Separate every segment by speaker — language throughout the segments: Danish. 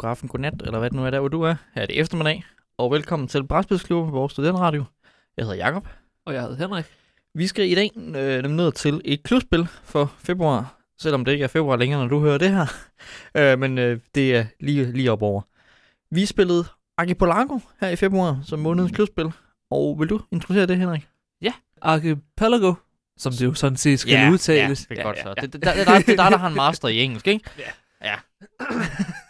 Speaker 1: godmorgen, god aften, god nat, eller hvad det nu er der, hvor du er. Her er det eftermiddag, og velkommen til Brætspidsklub, vores studentradio. Jeg hedder Jakob.
Speaker 2: Og jeg hedder Henrik.
Speaker 1: Vi skal i dag øh, nemlig ned til et klubspil for februar, selvom det ikke er februar længere, når du hører det her. øh, men øh, det er lige, lige op over. Vi spillede Archipelago her i februar som månedens klubspil, og vil du introducere det, Henrik?
Speaker 2: Archipelago, som det jo sådan set skal udtales.
Speaker 1: Ja, det er godt så. Det, det, det, det, det er dig, der har en master i engelsk, ikke?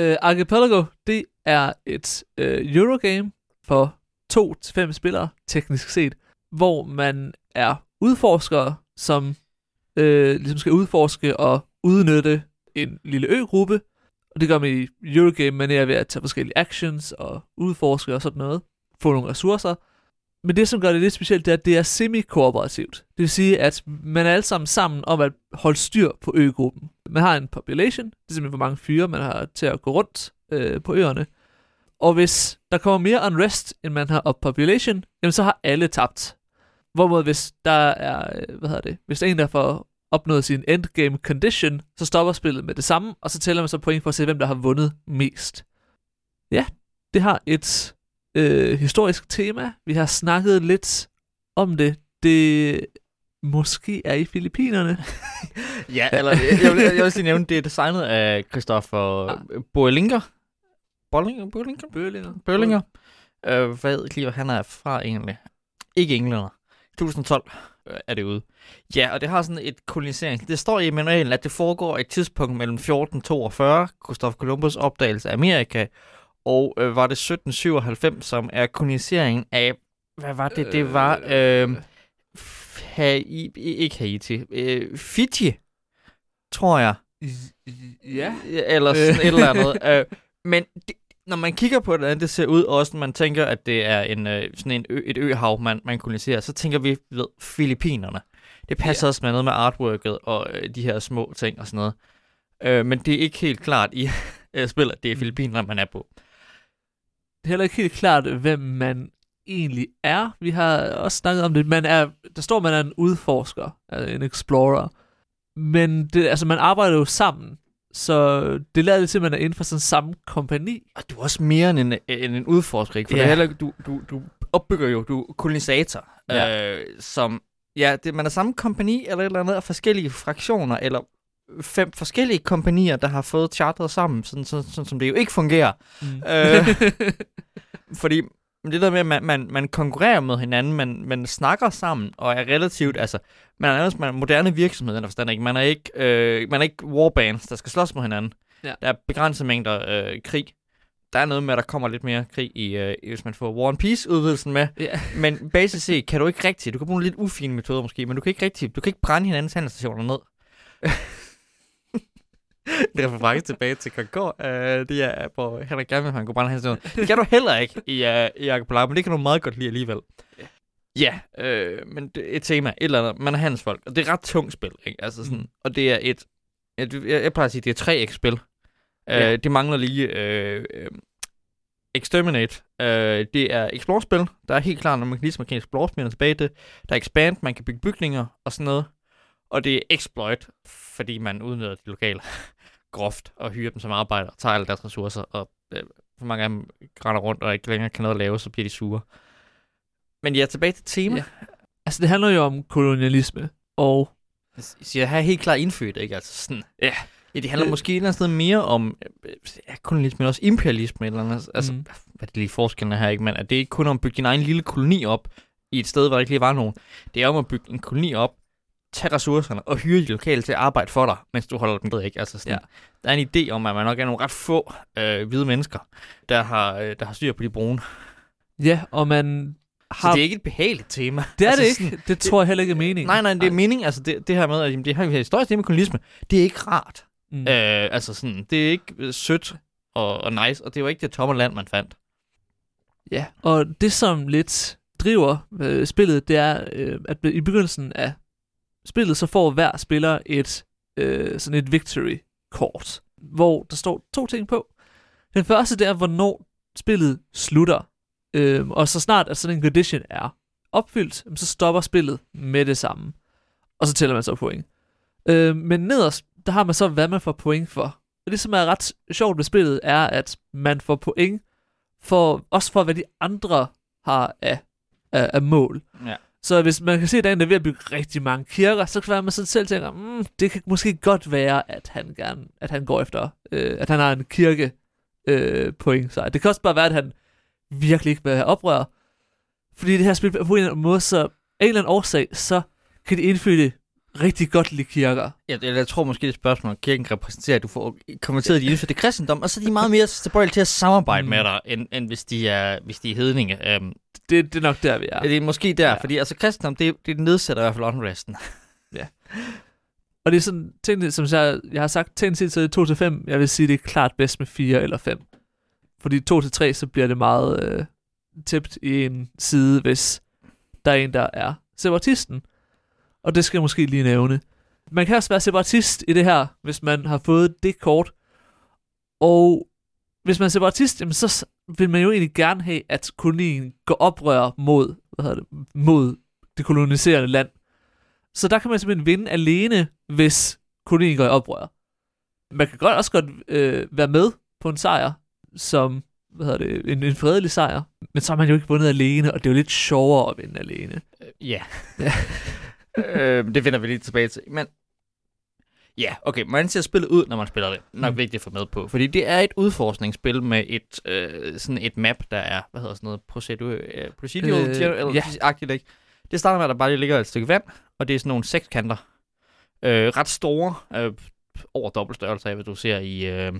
Speaker 2: Uh, Archipelago, det er et uh, Eurogame for to til fem spillere, teknisk set, hvor man er udforskere, som uh, ligesom skal udforske og udnytte en lille øgruppe. Og det gør man i Eurogame, man er ved at tage forskellige actions og udforske og sådan noget. Få nogle ressourcer. Men det, som gør det lidt specielt, det er, at det er semi-kooperativt. Det vil sige, at man er alle sammen sammen om at holde styr på øgruppen. Man har en population, det er simpelthen hvor mange fyre, man har til at gå rundt øh, på øerne. Og hvis der kommer mere unrest, end man har op population, jamen så har alle tabt. Hvorimod hvis der er, øh, hvad hedder det, hvis der er en, der får opnået sin endgame condition, så stopper spillet med det samme, og så tæller man så point for at se, hvem der har vundet mest. Ja, det har et øh, historisk tema. Vi har snakket lidt om det. Det måske er i Filippinerne.
Speaker 1: Ja, eller jeg vil, jeg vil også lige nævne, det er designet af Christopher
Speaker 2: Ah.
Speaker 1: Boerlinger. Bollinger? Boerlinger?
Speaker 2: Bølinger.
Speaker 1: Bøllinger. Øh, hvad ved lige, hvor han er fra egentlig. Ikke englænder. 2012 øh, er det ude. Ja, og det har sådan et kolonisering. Det står i manualen, at det foregår et tidspunkt mellem 1442, Christopher Columbus opdagelse af Amerika, og øh, var det 1797, som er koloniseringen af, hvad var det? Det var, øh, Haiti, ikke Haiti, øh, Fiji, tror jeg.
Speaker 2: Ja.
Speaker 1: Eller sådan et eller andet. Øh, men det, når man kigger på, hvordan det ser ud, og også når man tænker, at det er en, øh, sådan en ø, et øhav, man, man koloniserer, så tænker vi ved Filippinerne. Det passer
Speaker 2: Ja.
Speaker 1: også med noget med artworket og øh, de her små ting og sådan noget. Øh, men det er ikke helt klart i øh, spillet, at det er
Speaker 2: Mm.
Speaker 1: Filippinerne, man er på.
Speaker 2: Det er heller ikke helt klart, hvem man egentlig er. Vi har også snakket om det. Man er, der står, man er en udforsker, altså en explorer. Men det, altså, man arbejder jo sammen. Så det lader det til, at man er inden for sådan samme kompani.
Speaker 1: Og du er også mere end en, end en udforsker, ikke? For
Speaker 2: Ja.
Speaker 1: det er heller, du, du, du opbygger jo, du er kolonisator,
Speaker 2: Ja.
Speaker 1: øh, som, ja, det, man er samme kompani eller et eller andet af forskellige fraktioner, eller fem forskellige kompanier, der har fået charteret sammen, sådan, sådan, sådan som det jo ikke fungerer.
Speaker 2: Mm.
Speaker 1: Øh. Fordi det der med, at man, man, man konkurrerer med hinanden, man, man snakker sammen, og er relativt, altså, man er man er en moderne virksomhed, den forstand, ikke? Man er ikke, øh, man er ikke warbands, der skal slås mod hinanden.
Speaker 2: Ja.
Speaker 1: Der er begrænset mængder øh, krig. Der er noget med, at der kommer lidt mere krig i, øh, hvis man får War and Peace-udvidelsen med.
Speaker 2: ja.
Speaker 1: Men basisk set kan du ikke rigtig, du kan bruge nogle lidt ufine metoder måske, men du kan ikke rigtig, du kan ikke brænde hinandens handelsstationer ned. det er faktisk tilbage til Concord. Uh, det er, hvor Henrik gerne vil, at han kunne brænde handelsstationer. Det kan du heller ikke i, uh, i Archipelago, men det kan du meget godt lide alligevel. Ja, øh, men det et tema, et eller andet. Man er handelsfolk, og det er ret tungt spil, ikke? Altså sådan,
Speaker 2: Mm.
Speaker 1: og det er et, jeg, jeg, plejer at sige, det er tre x-spil. Uh,
Speaker 2: Ja.
Speaker 1: Det mangler lige øh, øh, Exterminate. Øh, det er explore-spil. Der er helt klart nogle mekanismer, man kan explore spillene tilbage til. Der er expand, man kan bygge bygninger og sådan noget. Og det er exploit, fordi man udnytter de lokale groft og hyrer dem som arbejder og tager alle deres ressourcer. Og øh, for mange af dem render rundt og ikke længere kan noget lave, så bliver de sure. Men ja, tilbage til tema.
Speaker 2: Ja. Altså, det handler jo om kolonialisme. Og
Speaker 1: Jeg siger, her er helt klart indfødt, ikke? Altså sådan,
Speaker 2: Ja.
Speaker 1: ja det handler
Speaker 2: Øh.
Speaker 1: måske et eller andet sted mere om, ja, kolonialisme, men også imperialisme, eller andet. Altså,
Speaker 2: Mm.
Speaker 1: hvad er det lige forskellen er her, ikke? Men at det ikke kun om at bygge din egen lille koloni op i et sted, hvor der ikke lige var nogen. Det er om at bygge en koloni op, tage ressourcerne og hyre de lokale til at arbejde for dig, mens du holder dem ned, ikke? Altså sådan,
Speaker 2: Ja.
Speaker 1: Der er en idé om, at man nok er nogle ret få øh, hvide mennesker, der har, øh, der har styr på de brune.
Speaker 2: ja, og man
Speaker 1: Så
Speaker 2: har...
Speaker 1: det er ikke et behageligt tema.
Speaker 2: det er
Speaker 1: altså,
Speaker 2: det
Speaker 1: sådan-
Speaker 2: ikke. Det tror jeg heller ikke er meningen.
Speaker 1: Nej, nej, det er mening. Altså det, det her med, at jamen, det her historisk tema kolonisme, det er ikke rart.
Speaker 2: Mm.
Speaker 1: Øh, altså sådan, det er ikke øh, sødt og, og nice, og det var ikke det tomme land, man fandt.
Speaker 2: Ja, og det som lidt driver øh, spillet, det er, øh, at i begyndelsen af spillet, så får hver spiller et øh, sådan et victory kort, hvor der står to ting på. Den første, det er, hvornår spillet slutter. Øh, og så snart, at sådan en condition er opfyldt, så stopper spillet med det samme. Og så tæller man så point. Øh, men nederst, der har man så, hvad man får point for det, som er ret sjovt ved spillet, er, at man får point, for, også for hvad de andre har af, af, af mål.
Speaker 1: Ja.
Speaker 2: Så hvis man kan se, at der er ved at bygge rigtig mange kirker, så kan det være, at man sådan selv tænker, mm, det kan måske godt være, at han, gerne, at han går efter, øh, at han har en kirke øh, point. Så det kan også bare være, at han virkelig ikke vil have oprør. Fordi det her spil på en eller anden måde, så af en eller anden årsag, så kan de indfødte rigtig godt lide kirker.
Speaker 1: Jeg, jeg, jeg tror måske, det et spørgsmål, at kirken repræsenterer, at du får konverteret de indfødte kristendom, og så er de meget mere tilbøjelige til at samarbejde
Speaker 2: Mm.
Speaker 1: med dig, end, end hvis, de er, hvis de er hedninge. Um,
Speaker 2: Det, det er nok der, vi er.
Speaker 1: ja. Det er måske der,
Speaker 2: Ja.
Speaker 1: ja. fordi altså kristendom, det, det nedsætter i hvert fald unresten.
Speaker 2: Og det er sådan, ting, som jeg, jeg har sagt, tendency til 2 til 5, jeg vil sige, det er klart bedst med 4 eller 5. Fordi 2 til 3, så bliver det meget øh, tæpt i en side, hvis der er en, der er separatisten. Og det skal jeg måske lige nævne. Man kan også være separatist i det her, hvis man har fået det kort. Og hvis man er separatist, jamen så vil man jo egentlig gerne have, at kolonien går oprør mod, hvad hedder det, mod det koloniserende land. Så der kan man simpelthen vinde alene, hvis kolonien går i oprør. Man kan godt også godt øh, være med på en sejr, som hvad hedder det, en, en fredelig sejr, men så har man jo ikke vundet alene, og det er jo lidt sjovere at vinde alene.
Speaker 1: Ja.
Speaker 2: Ja.
Speaker 1: øh, det finder vi lige tilbage til. Men ja, okay, man ser spillet ud, når man spiller det. Nok
Speaker 2: Mm.
Speaker 1: vigtigt at få med på. Fordi det er et udforskningsspil med et, øh, sådan et map, der er, hvad hedder sådan noget, procedur, øh, procedural,
Speaker 2: Øh,
Speaker 1: eller
Speaker 2: ja.
Speaker 1: agtigt, ikke? Det starter med, at der bare lige ligger et stykke vand, og det er sådan nogle sekskanter. Øh, ret store, øh, over dobbelt størrelse af, hvad du ser i øh,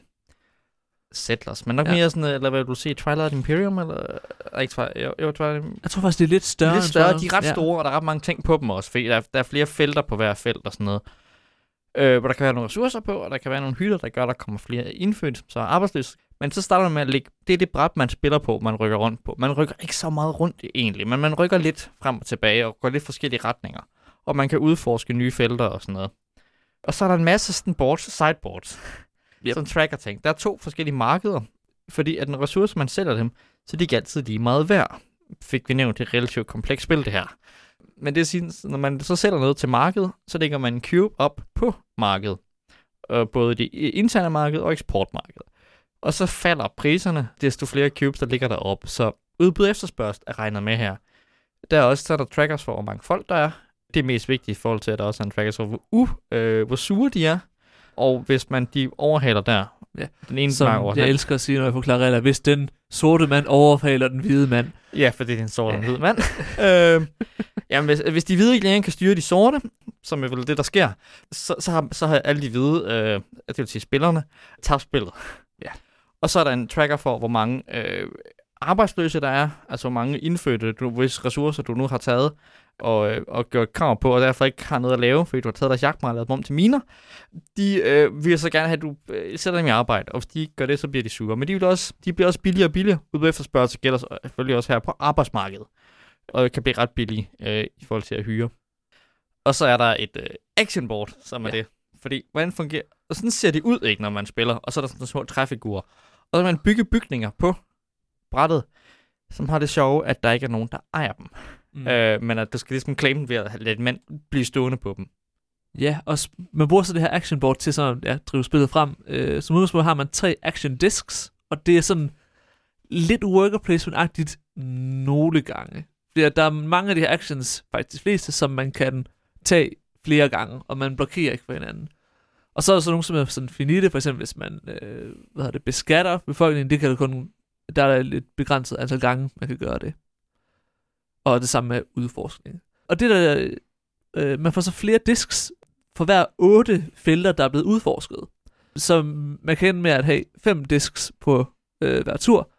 Speaker 1: Settlers. Men nok
Speaker 2: Ja.
Speaker 1: mere sådan, øh, eller hvad du se, Twilight Imperium, eller øh, ikke Twilight, jo, jo, Twilight
Speaker 2: Jeg tror faktisk, det er lidt større.
Speaker 1: lidt større, de er ret
Speaker 2: Ja.
Speaker 1: store, og der er ret mange ting på dem også, fordi der er, der er flere felter på hver felt og sådan noget. Øh, hvor der kan være nogle ressourcer på, og der kan være nogle hytter, der gør, at der kommer flere indfødt, så er arbejdsløse. Men så starter man med at lægge, det er det bræt, man spiller på, man rykker rundt på. Man rykker ikke så meget rundt egentlig, men man rykker lidt frem og tilbage og går lidt forskellige retninger. Og man kan udforske nye felter og sådan noget. Og så er der en masse sådan boards, sideboards,
Speaker 2: Yep.
Speaker 1: som tracker ting. Der er to forskellige markeder, fordi at en ressource, man sælger dem, så de er ikke altid lige meget værd. Fik vi nævnt, det er et relativt komplekst spil, det her. Men det siger, når man så sælger noget til markedet, så lægger man en cube op på markedet. Øh, både det interne marked og eksportmarkedet. Og så falder priserne, desto flere cubes, der ligger deroppe. Så udbud og efterspørgsel er regnet med her. Der er også så er der trackers for, hvor mange folk der er. Det er mest vigtigt i forhold til, at der også er en trackers for, hvor, uh, øh, hvor sure de er. Og hvis man de overhaler der,
Speaker 2: Ja,
Speaker 1: den ene
Speaker 2: Som jeg elsker at sige, når jeg forklarer regler. Hvis den sorte mand overfalder den hvide mand.
Speaker 1: Ja, for det er en sort og en hvid mand. øh, jamen, hvis, hvis de hvide ikke længere kan styre de sorte, som er vel det, der sker, så, så, har, så har alle de hvide, øh, det vil sige spillerne, tabt spillet.
Speaker 2: Ja.
Speaker 1: Og så er der en tracker for, hvor mange øh, arbejdsløse der er, altså hvor mange indfødte, du, hvis ressourcer du nu har taget og, øh, og gjort krav på, og derfor ikke har noget at lave, fordi du har taget deres jagtmark og lavet dem om til miner, de øh, vil så gerne have, at du øh, sætter dem i arbejde, og hvis de ikke gør det, så bliver de sure. Men de, vil også, de bliver også billigere og billigere, ud på efterspørgsel gælder selvfølgelig også her på arbejdsmarkedet, og kan blive ret billige øh, i forhold til at hyre. Og så er der et øh, action board, som er
Speaker 2: Ja.
Speaker 1: det. Fordi, hvordan fungerer... Og sådan ser det ud ikke, når man spiller. Og så er der sådan nogle små træfigurer. Og så kan man bygge bygninger på brættet, som har det sjove, at der ikke er nogen, der ejer dem.
Speaker 2: Mm.
Speaker 1: Øh, men at du skal ligesom claim dem ved at lade mænd blive stående på dem.
Speaker 2: Ja, og man bruger så det her action board til sådan at ja, drive spillet frem. Øh, som udgangspunkt har man tre action discs, og det er sådan lidt worker placement-agtigt nogle gange. Fordi der er mange af de her actions, faktisk de fleste, som man kan tage flere gange, og man blokerer ikke for hinanden. Og så er der så nogle, som er sådan finite, for eksempel hvis man øh, hvad hedder det, beskatter befolkningen, det kan du kun, der er lidt begrænset antal gange, man kan gøre det. Og det samme med udforskning. Og det der, øh, man får så flere disks for hver otte felter, der er blevet udforsket. Så man kan ende med at have fem disks på øh, hver tur.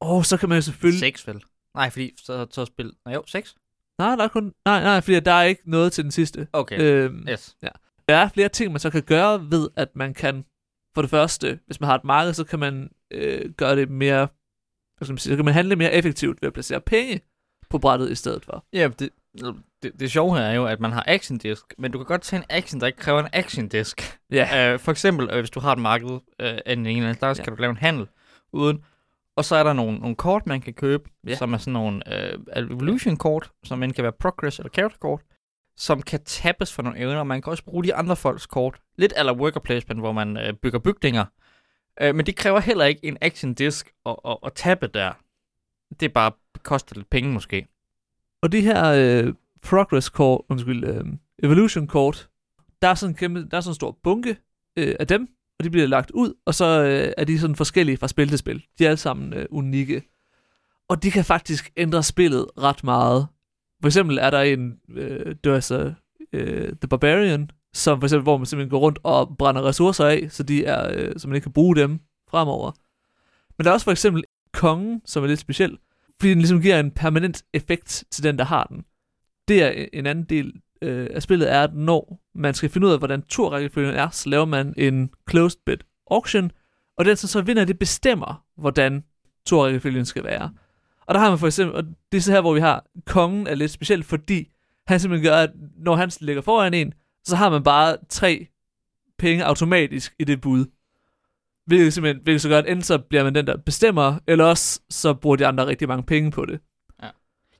Speaker 2: Og så kan man jo selvfølgelig...
Speaker 1: Seks vel? Nej, fordi så, så spil... Nej, jo, seks?
Speaker 2: Nej, der er kun... Nej, nej, fordi der er ikke noget til den sidste.
Speaker 1: Okay.
Speaker 2: Øhm,
Speaker 1: yes.
Speaker 2: Der er flere ting, man så kan gøre ved, at man kan... For det første, hvis man har et marked, så kan man øh, gøre det mere... Hvad skal man sige, så kan man handle mere effektivt ved at placere penge på brættet i stedet for.
Speaker 1: Ja, det, det, det sjove her er jo, at man har action disk, men du kan godt tage en action, der ikke kræver en action disk.
Speaker 2: Ja,
Speaker 1: Uh, for eksempel, uh, hvis du har et marked uh, af en eller anden slags,
Speaker 2: Ja.
Speaker 1: kan du lave en handel uden. Og så er der nogle, nogle kort, man kan købe,
Speaker 2: Ja.
Speaker 1: som er sådan nogle uh, evolution-kort, som enten kan være progress- eller character-kort, som kan tappes for nogle evner. Man kan også bruge de andre folks kort. Lidt eller worker placement, hvor man uh, bygger bygninger, Øh, men det kræver heller ikke en action disk at, at, at tappe der. Det er bare koster lidt penge måske.
Speaker 2: Og det her øh, progress kort, undskyld, øh, evolution kort, der er sådan en kæmpe, der er sådan en stor bunke øh, af dem, og de bliver lagt ud, og så øh, er de sådan forskellige fra spil til spil. De er alle sammen øh, unikke. Og de kan faktisk ændre spillet ret meget. For eksempel er der en, øh, det er så øh, The Barbarian, som for eksempel, hvor man simpelthen går rundt og brænder ressourcer af, så, de er, øh, så man ikke kan bruge dem fremover. Men der er også for eksempel kongen, som er lidt speciel, fordi den ligesom giver en permanent effekt til den, der har den. Det er en anden del øh, af spillet, er, at når man skal finde ud af, hvordan turrækkefølgen er, så laver man en closed bid auction, og den, som så vinder, det bestemmer, hvordan turrækkefølgen skal være. Og der har man for eksempel, og det er så her, hvor vi har, kongen er lidt specielt, fordi han simpelthen gør, at når han ligger foran en, så har man bare tre penge automatisk i det bud. Hvilket simpelthen, hvilket så at enten så bliver man den, der bestemmer, eller også så bruger de andre rigtig mange penge på det.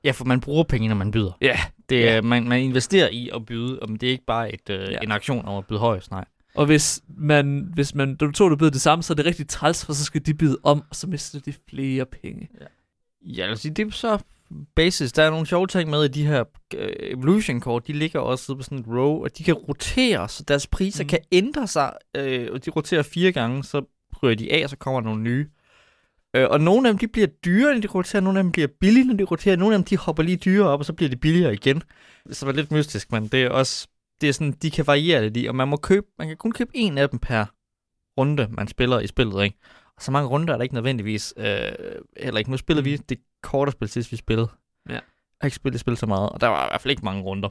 Speaker 1: Ja, for man bruger penge, når man byder.
Speaker 2: Ja,
Speaker 1: Det,
Speaker 2: Ja.
Speaker 1: ja. man, man investerer i at byde, og det er ikke bare et, øh,
Speaker 2: Ja.
Speaker 1: ja. en aktion om at byde højst, nej.
Speaker 2: og hvis man, hvis man, du to, der byder det samme, så er det rigtig træls, for så skal de byde om, og så mister de flere penge.
Speaker 1: Ja, jeg vil sige, det er så basis. Der er nogle sjove ting med, at de her øh, Evolution-kort, de ligger også på sådan et row, og de kan rotere, så deres priser
Speaker 2: mm.
Speaker 1: kan ændre sig. Øh, og de roterer fire gange, så ryger de af, og så kommer der nogle nye. Øh, og nogle af dem, de bliver dyrere, når de roterer, nogle af dem bliver billige, når de roterer, nogle af dem, de hopper lige dyrere op, og så bliver de billigere igen. Så er lidt mystisk, men det er også, det er sådan, de kan variere lidt i, og man må købe, man kan kun købe en af dem per runde, man spiller i spillet, ikke? Og så mange runder er der ikke nødvendigvis, øh, heller ikke. Nu spiller vi det korte spil, sidst vi spillede.
Speaker 2: Ja.
Speaker 1: Jeg har ikke spillet spil så meget, og der var i hvert fald ikke mange runder.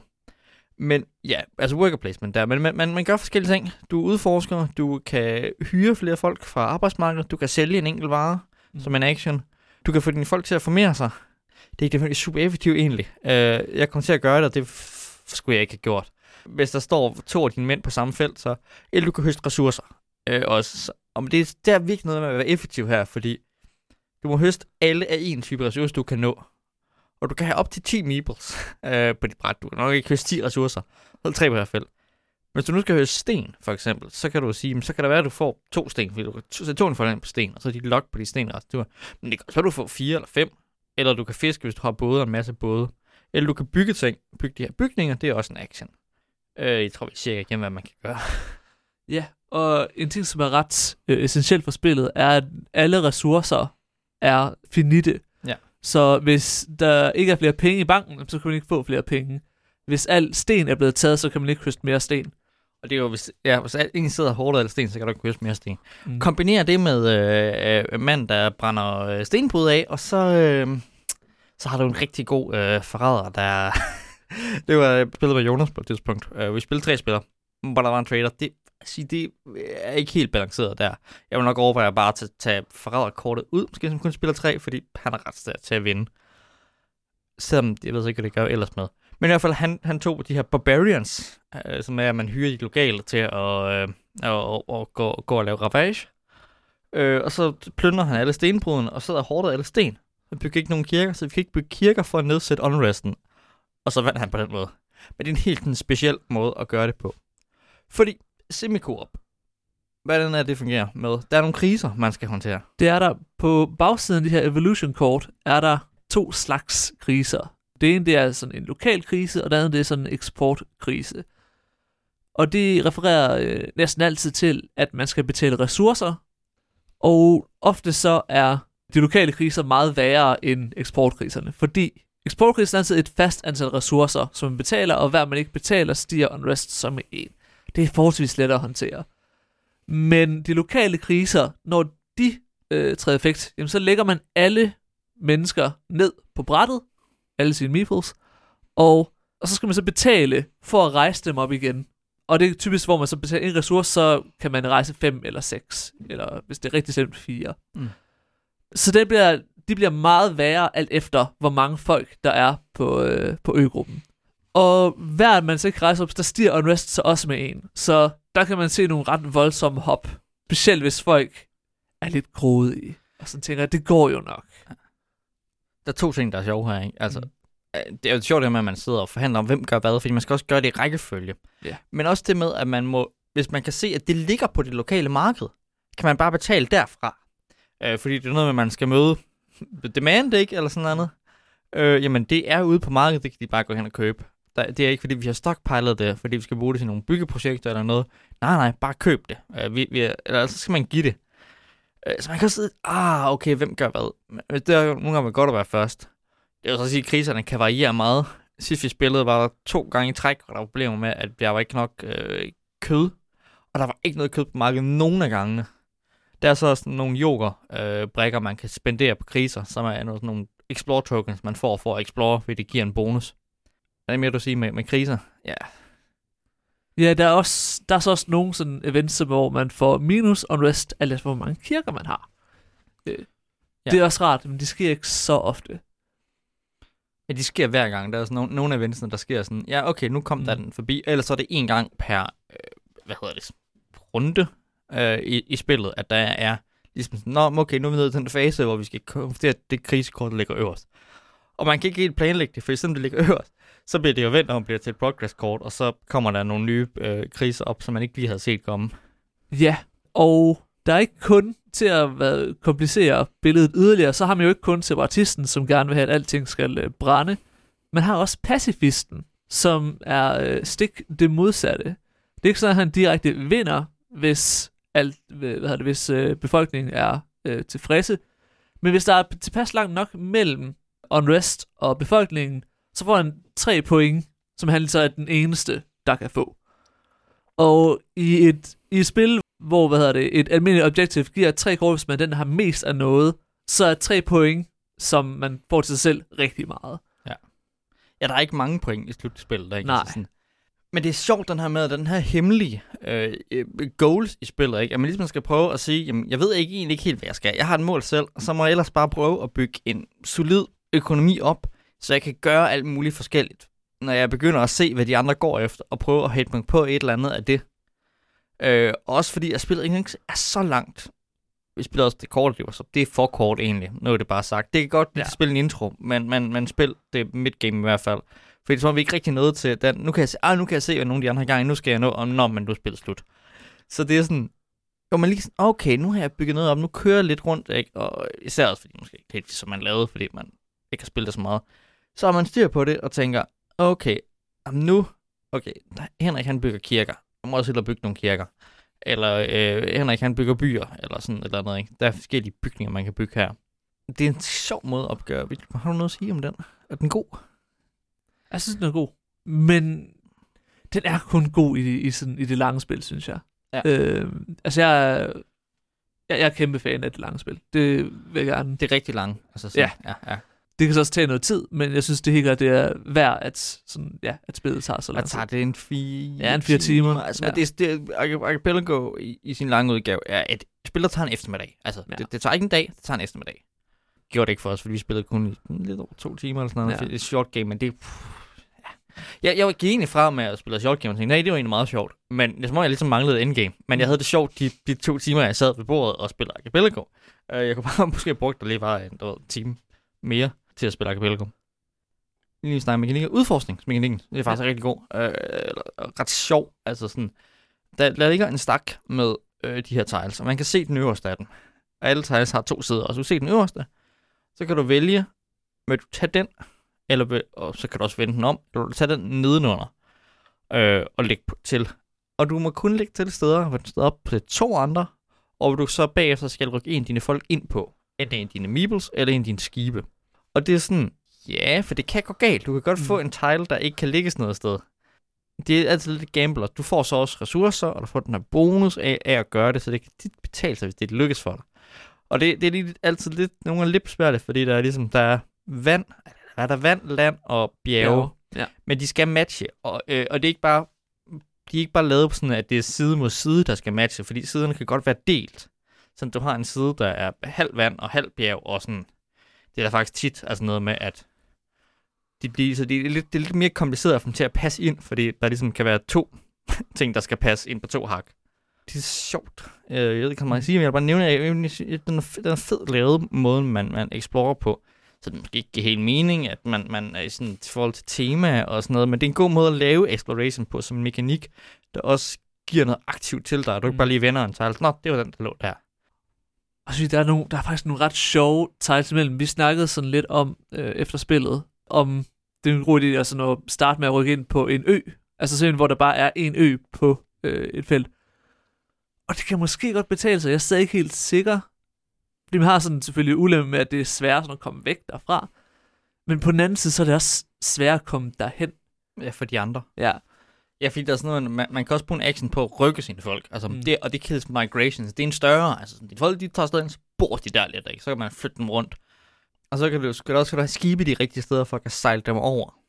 Speaker 1: Men ja, altså worker placement der. Men man, man, man gør forskellige ting. Du er udforsker, du kan hyre flere folk fra arbejdsmarkedet, du kan sælge en enkelt vare
Speaker 2: Mm.
Speaker 1: som en action. Du kan få dine folk til at formere sig. Det er ikke det er super effektivt egentlig. Uh, jeg kom til at gøre det, og det skulle jeg ikke have gjort. Hvis der står to af dine mænd på samme felt, så eller du kan høste ressourcer. Uh, og så, om det, er- der er virkelig noget med at være effektiv her, fordi du må høste alle af en type ressourcer, du kan nå. Og du kan have op til 10 meeples øh, på dit bræt. Du kan nok ikke høste 10 ressourcer. Hold tre på hvert felt. Hvis du nu skal høste sten, for eksempel, så kan du sige, men så kan det være, at du får to sten, fordi du kan sætte to for på sten, og så er de lok på de sten resten Du. Men det kan også du får fire eller fem. Eller du kan fiske, hvis du har både og en masse både. Eller du kan bygge ting. Bygge de her bygninger, det er også en action. Øh, jeg tror, vi cirka igen, hvad man kan gøre.
Speaker 2: Ja, og en ting, som er ret øh, essentielt for spillet, er, at alle ressourcer er finite. Så hvis der ikke er flere penge i banken, så kan man ikke få flere penge. Hvis al sten er blevet taget, så kan man ikke høste mere sten.
Speaker 1: Og det er jo, hvis, ja, hvis alt- ingen sidder hårdt eller sten, så kan du ikke høste mere sten.
Speaker 2: Mm.
Speaker 1: Kombinere det med øh, øh, mand, der brænder øh, stenbrud af, og så, øh, så har du en rigtig god øh, forræder, der... det var spillet med Jonas på et tidspunkt. Uh, vi spillede tre spillere, hvor der var en trader. Det, sige, det er ikke helt balanceret der. Jeg vil nok overveje bare at tage, forræderkortet ud, måske som kun spiller 3, fordi han er ret stærk til at vinde. Selvom jeg ved ikke, hvad det gør ellers med. Men i hvert fald, han, han tog de her barbarians, øh, som er, at man hyrer de lokale til at, øh, og, og gå, gå og lave ravage. Øh, og så plyndrer han alle stenbrudene, og sidder hårdt af alle sten. Han bygger ikke nogen kirker, så vi kan ikke bygge kirker for at nedsætte unresten. Og så vandt han på den måde. Men det er en helt en speciel måde at gøre det på. Fordi semikorp, hvordan er det, det fungerer med? Der er nogle kriser, man skal håndtere.
Speaker 2: Det er der på bagsiden af det her evolution kort, er der to slags kriser. Det ene det er sådan en lokal krise, og det andet det er sådan en eksportkrise. Og det refererer øh, næsten altid til, at man skal betale ressourcer, og ofte så er de lokale kriser meget værre end eksportkriserne, fordi eksportkrisen er altid et fast antal ressourcer, som man betaler, og hver man ikke betaler, stiger unrest som en. Det er forholdsvis let at håndtere. Men de lokale kriser, når de øh, træder effekt, jamen så lægger man alle mennesker ned på brættet, alle sine meeples, og, og så skal man så betale for at rejse dem op igen. Og det er typisk, hvor man så betaler en ressource, så kan man rejse fem eller seks, eller hvis det er rigtig slemt, fire.
Speaker 1: Mm.
Speaker 2: Så det bliver, de bliver meget værre alt efter, hvor mange folk der er på, øh, på øgruppen. Og hver man så rejser op, der stiger unrest så også med en. Så der kan man se nogle ret voldsomme hop. Specielt hvis folk er lidt grådige. Og så tænker jeg, det går jo nok.
Speaker 1: Der er to ting, der er sjove her, ikke? Altså,
Speaker 2: Mm.
Speaker 1: mm. det er jo sjovt, det med, at man sidder og forhandler om, hvem gør hvad, fordi man skal også gøre det i rækkefølge.
Speaker 2: Ja.
Speaker 1: Men også det med, at man må, hvis man kan se, at det ligger på det lokale marked, kan man bare betale derfra. Øh, fordi det er noget med, at man skal møde demand, ikke? Eller sådan noget. Øh, jamen, det er ude på markedet, det kan de bare gå hen og købe. Der, det er ikke, fordi vi har stockpilet det, fordi vi skal bruge det til nogle byggeprojekter eller noget. Nej, nej, bare køb det. Øh, vi, vi, eller altså, så skal man give det. Øh, så man kan sidde, ah, okay, hvem gør hvad? Men Det er jo nogle gange godt at være først. Det vil så sige, at kriserne kan variere meget. Sidst vi spillede, var der to gange i træk, og der var problemer med, at der var ikke nok øh, kød. Og der var ikke noget kød på markedet nogen af gangene. Der er så også nogle yoghurt øh, man kan spendere på kriser, som er noget, sådan nogle explore tokens, man får for at explore, fordi det giver en bonus. Er det mere, du siger med, med kriser? Ja.
Speaker 2: Ja, der er, også, der er så også nogle sådan events, hvor man får minus unrest, alt efter hvor mange kirker man har. Øh,
Speaker 1: Ja.
Speaker 2: Det er også rart, men det sker ikke så ofte.
Speaker 1: Ja, de sker hver gang. Der er sådan nogle, nogle af eventsene, der sker sådan, ja, okay, nu kom mm. der den forbi. Ellers så er det en gang per, øh, hvad hedder det, runde øh, i, i spillet, at der er ligesom sådan, nå, okay, nu er vi nede til den fase, hvor vi skal konfrontere det krisekort, der ligger øverst. Og man kan ikke helt planlægge det, for selvom det ligger øverst, så bliver det jo vendt om, bliver til et progress-kort, og så kommer der nogle nye øh, kriser op, som man ikke lige havde set komme.
Speaker 2: Ja, og der er ikke kun til at hvad, komplicere billedet yderligere, så har man jo ikke kun separatisten, som gerne vil have, at alting skal øh, brænde. Man har også pacifisten, som er øh, stik det modsatte. Det er ikke sådan, at han direkte vinder, hvis, alt, hvad hedder det, hvis øh, befolkningen er øh, tilfredse. Men hvis der er tilpas langt nok mellem unrest og befolkningen, så får han tre point, som han så er den eneste, der kan få. Og i et, i et spil, hvor hvad hedder det, et almindeligt objective giver tre kort, hvis man den, har mest af noget, så er tre point, som man får til sig selv rigtig meget.
Speaker 1: Ja, der er ikke mange point i slutspillet. Der, er ikke?
Speaker 2: Nej.
Speaker 1: Altså sådan. Men det er sjovt, den her med, den her hemmelige øh, øh, goals i spillet, ikke? at man ligesom skal prøve at sige, jamen, jeg ved ikke egentlig ikke helt, hvad jeg skal. Jeg har et mål selv, og så må jeg ellers bare prøve at bygge en solid økonomi op, så jeg kan gøre alt muligt forskelligt. Når jeg begynder at se, hvad de andre går efter, og prøve at hætte mig på et eller andet af det. Øh, også fordi, at spillet ikke er så langt. Vi spiller også det kort, det, var så, det er for kort egentlig. Nu er det bare sagt. Det kan godt ja. Spille en intro, men, men, men spil det midgame i hvert fald. Fordi det er som om, vi ikke rigtig nåede til den. Nu kan jeg se, ah, nu kan jeg se, hvad nogle af de andre har gang. Nu skal jeg nå, og når man nu spiller slut. Så det er sådan, jo, man lige sådan, okay, nu har jeg bygget noget op, nu kører jeg lidt rundt, ikke? Og især også, fordi måske ikke helt som man lavede, fordi man ikke har spillet så meget. Så har man styr på det og tænker, okay, jamen nu, okay, Henrik han bygger kirker. Jeg må også hellere bygge nogle kirker. Eller øh, Henrik han bygger byer, eller sådan et eller andet, ikke? Der er forskellige bygninger, man kan bygge her. Det er en sjov måde at opgøre. Har du noget at sige om den? Er den god?
Speaker 2: Jeg synes, den er god. Men den er kun god i, i, sådan, i det lange spil, synes jeg.
Speaker 1: Ja.
Speaker 2: Øh, altså, jeg, jeg, jeg er kæmpe fan af det lange spil. Det vil jeg gerne.
Speaker 1: Det er rigtig lang. Altså sådan, ja. ja, ja.
Speaker 2: Det kan så også tage noget tid, men jeg synes, det helt klart, det er værd, at, sådan, ja, at spillet tager så lang tid.
Speaker 1: tager det? En fire,
Speaker 2: Ja, en fire timer.
Speaker 1: Altså,
Speaker 2: Ja.
Speaker 1: men det, det, Arch- Archipelago i, i sin lange udgave er et spil, der tager en eftermiddag. Altså,
Speaker 2: Ja.
Speaker 1: det, det, tager ikke en dag, det tager en eftermiddag. Gjorde det ikke for os, fordi vi spillede kun lidt over to timer eller sådan noget.
Speaker 2: Ja.
Speaker 1: Er et short game, men det... Pff, ja. Jeg, jeg gik egentlig fra med at spille short game og tænkte, nej, det var egentlig meget sjovt. Men det er som om, jeg ligesom manglede endgame. Men jeg havde det sjovt de, de to timer, jeg sad ved bordet og spillede Archipelago. Uh, jeg kunne bare måske have brugt det lige bare en, time mere til at spille Archipelago. Lige snakke mekanikker. Udforskningsmekanikken, det er faktisk ja. rigtig god. Øh, øh, ret sjov. Altså sådan, der, der ligger en stak med øh, de her tiles, og man kan se den øverste af den. Og alle tiles har to sider, og så du se den øverste, så kan du vælge, vil du tage den, eller vil, og så kan du også vende den om, eller vil du tage den nedenunder, øh, og lægge på, til. Og du må kun lægge til steder, hvor den står op på to andre, og hvor du så bagefter skal rykke en af dine folk ind på. Enten en af dine meebles, eller en af dine skibe. Og det er sådan, ja, for det kan gå galt. Du kan godt
Speaker 2: Mm.
Speaker 1: få en tile, der ikke kan lægges noget sted. Det er altid lidt gambler. Du får så også ressourcer, og du får den her bonus af, af at gøre det, så det kan tit betale sig, hvis det lykkes for dig. Og det, det er lige, altid lidt, nogle gange lidt besværligt, fordi der er ligesom, der er vand, er der vand, land og bjerge,
Speaker 2: Ja.
Speaker 1: men de skal matche, og, øh, og det er ikke bare, de er ikke bare lavet på sådan, at det er side mod side, der skal matche, fordi siderne kan godt være delt. Så du har en side, der er halv vand og halv bjerg, og sådan, det er der faktisk tit altså noget med, at de, de, så det er, lidt, det er lidt mere kompliceret at få dem til at passe ind, fordi der ligesom kan være to ting, der skal passe ind på to hak. Det er sjovt. Øh, Jeg ved ikke, hvad man kan sige, men jeg vil bare nævne, at den er, fed, den er fed lavet måden, man, man explorer på. Så det måske ikke giver helt mening, at man, man er i sådan i forhold til tema og sådan noget, men det er en god måde at lave exploration på som en mekanik, der også giver noget aktivt til dig, du ikke
Speaker 2: Mm.
Speaker 1: bare lige vender en tile. Nå, det var den, der lå der.
Speaker 2: Og så synes der er, nogle, der er faktisk nogle ret sjove titles imellem. Vi snakkede sådan lidt om, øh, efter spillet, om det er en god idé at, sådan at starte med at rykke ind på en ø. Altså sådan, hvor der bare er en ø på øh, et felt. Og det kan måske godt betale sig. Jeg er stadig ikke helt sikker. Fordi man har sådan selvfølgelig ulempe med, at det er svært sådan at komme væk derfra. Men på den anden side, så er det også svært at komme derhen.
Speaker 1: Ja, for de andre.
Speaker 2: Ja.
Speaker 1: Ja, fordi der er sådan noget, man, man kan også bruge en action på at rykke sine folk. Altså,
Speaker 2: Mm.
Speaker 1: det, og det kaldes migrations. Det er en større, altså de folk, de tager afsted, så bor de der lidt, ikke? Så kan man flytte dem rundt. Og så kan du, skal du også have skibe de rigtige steder, for at kan sejle dem over.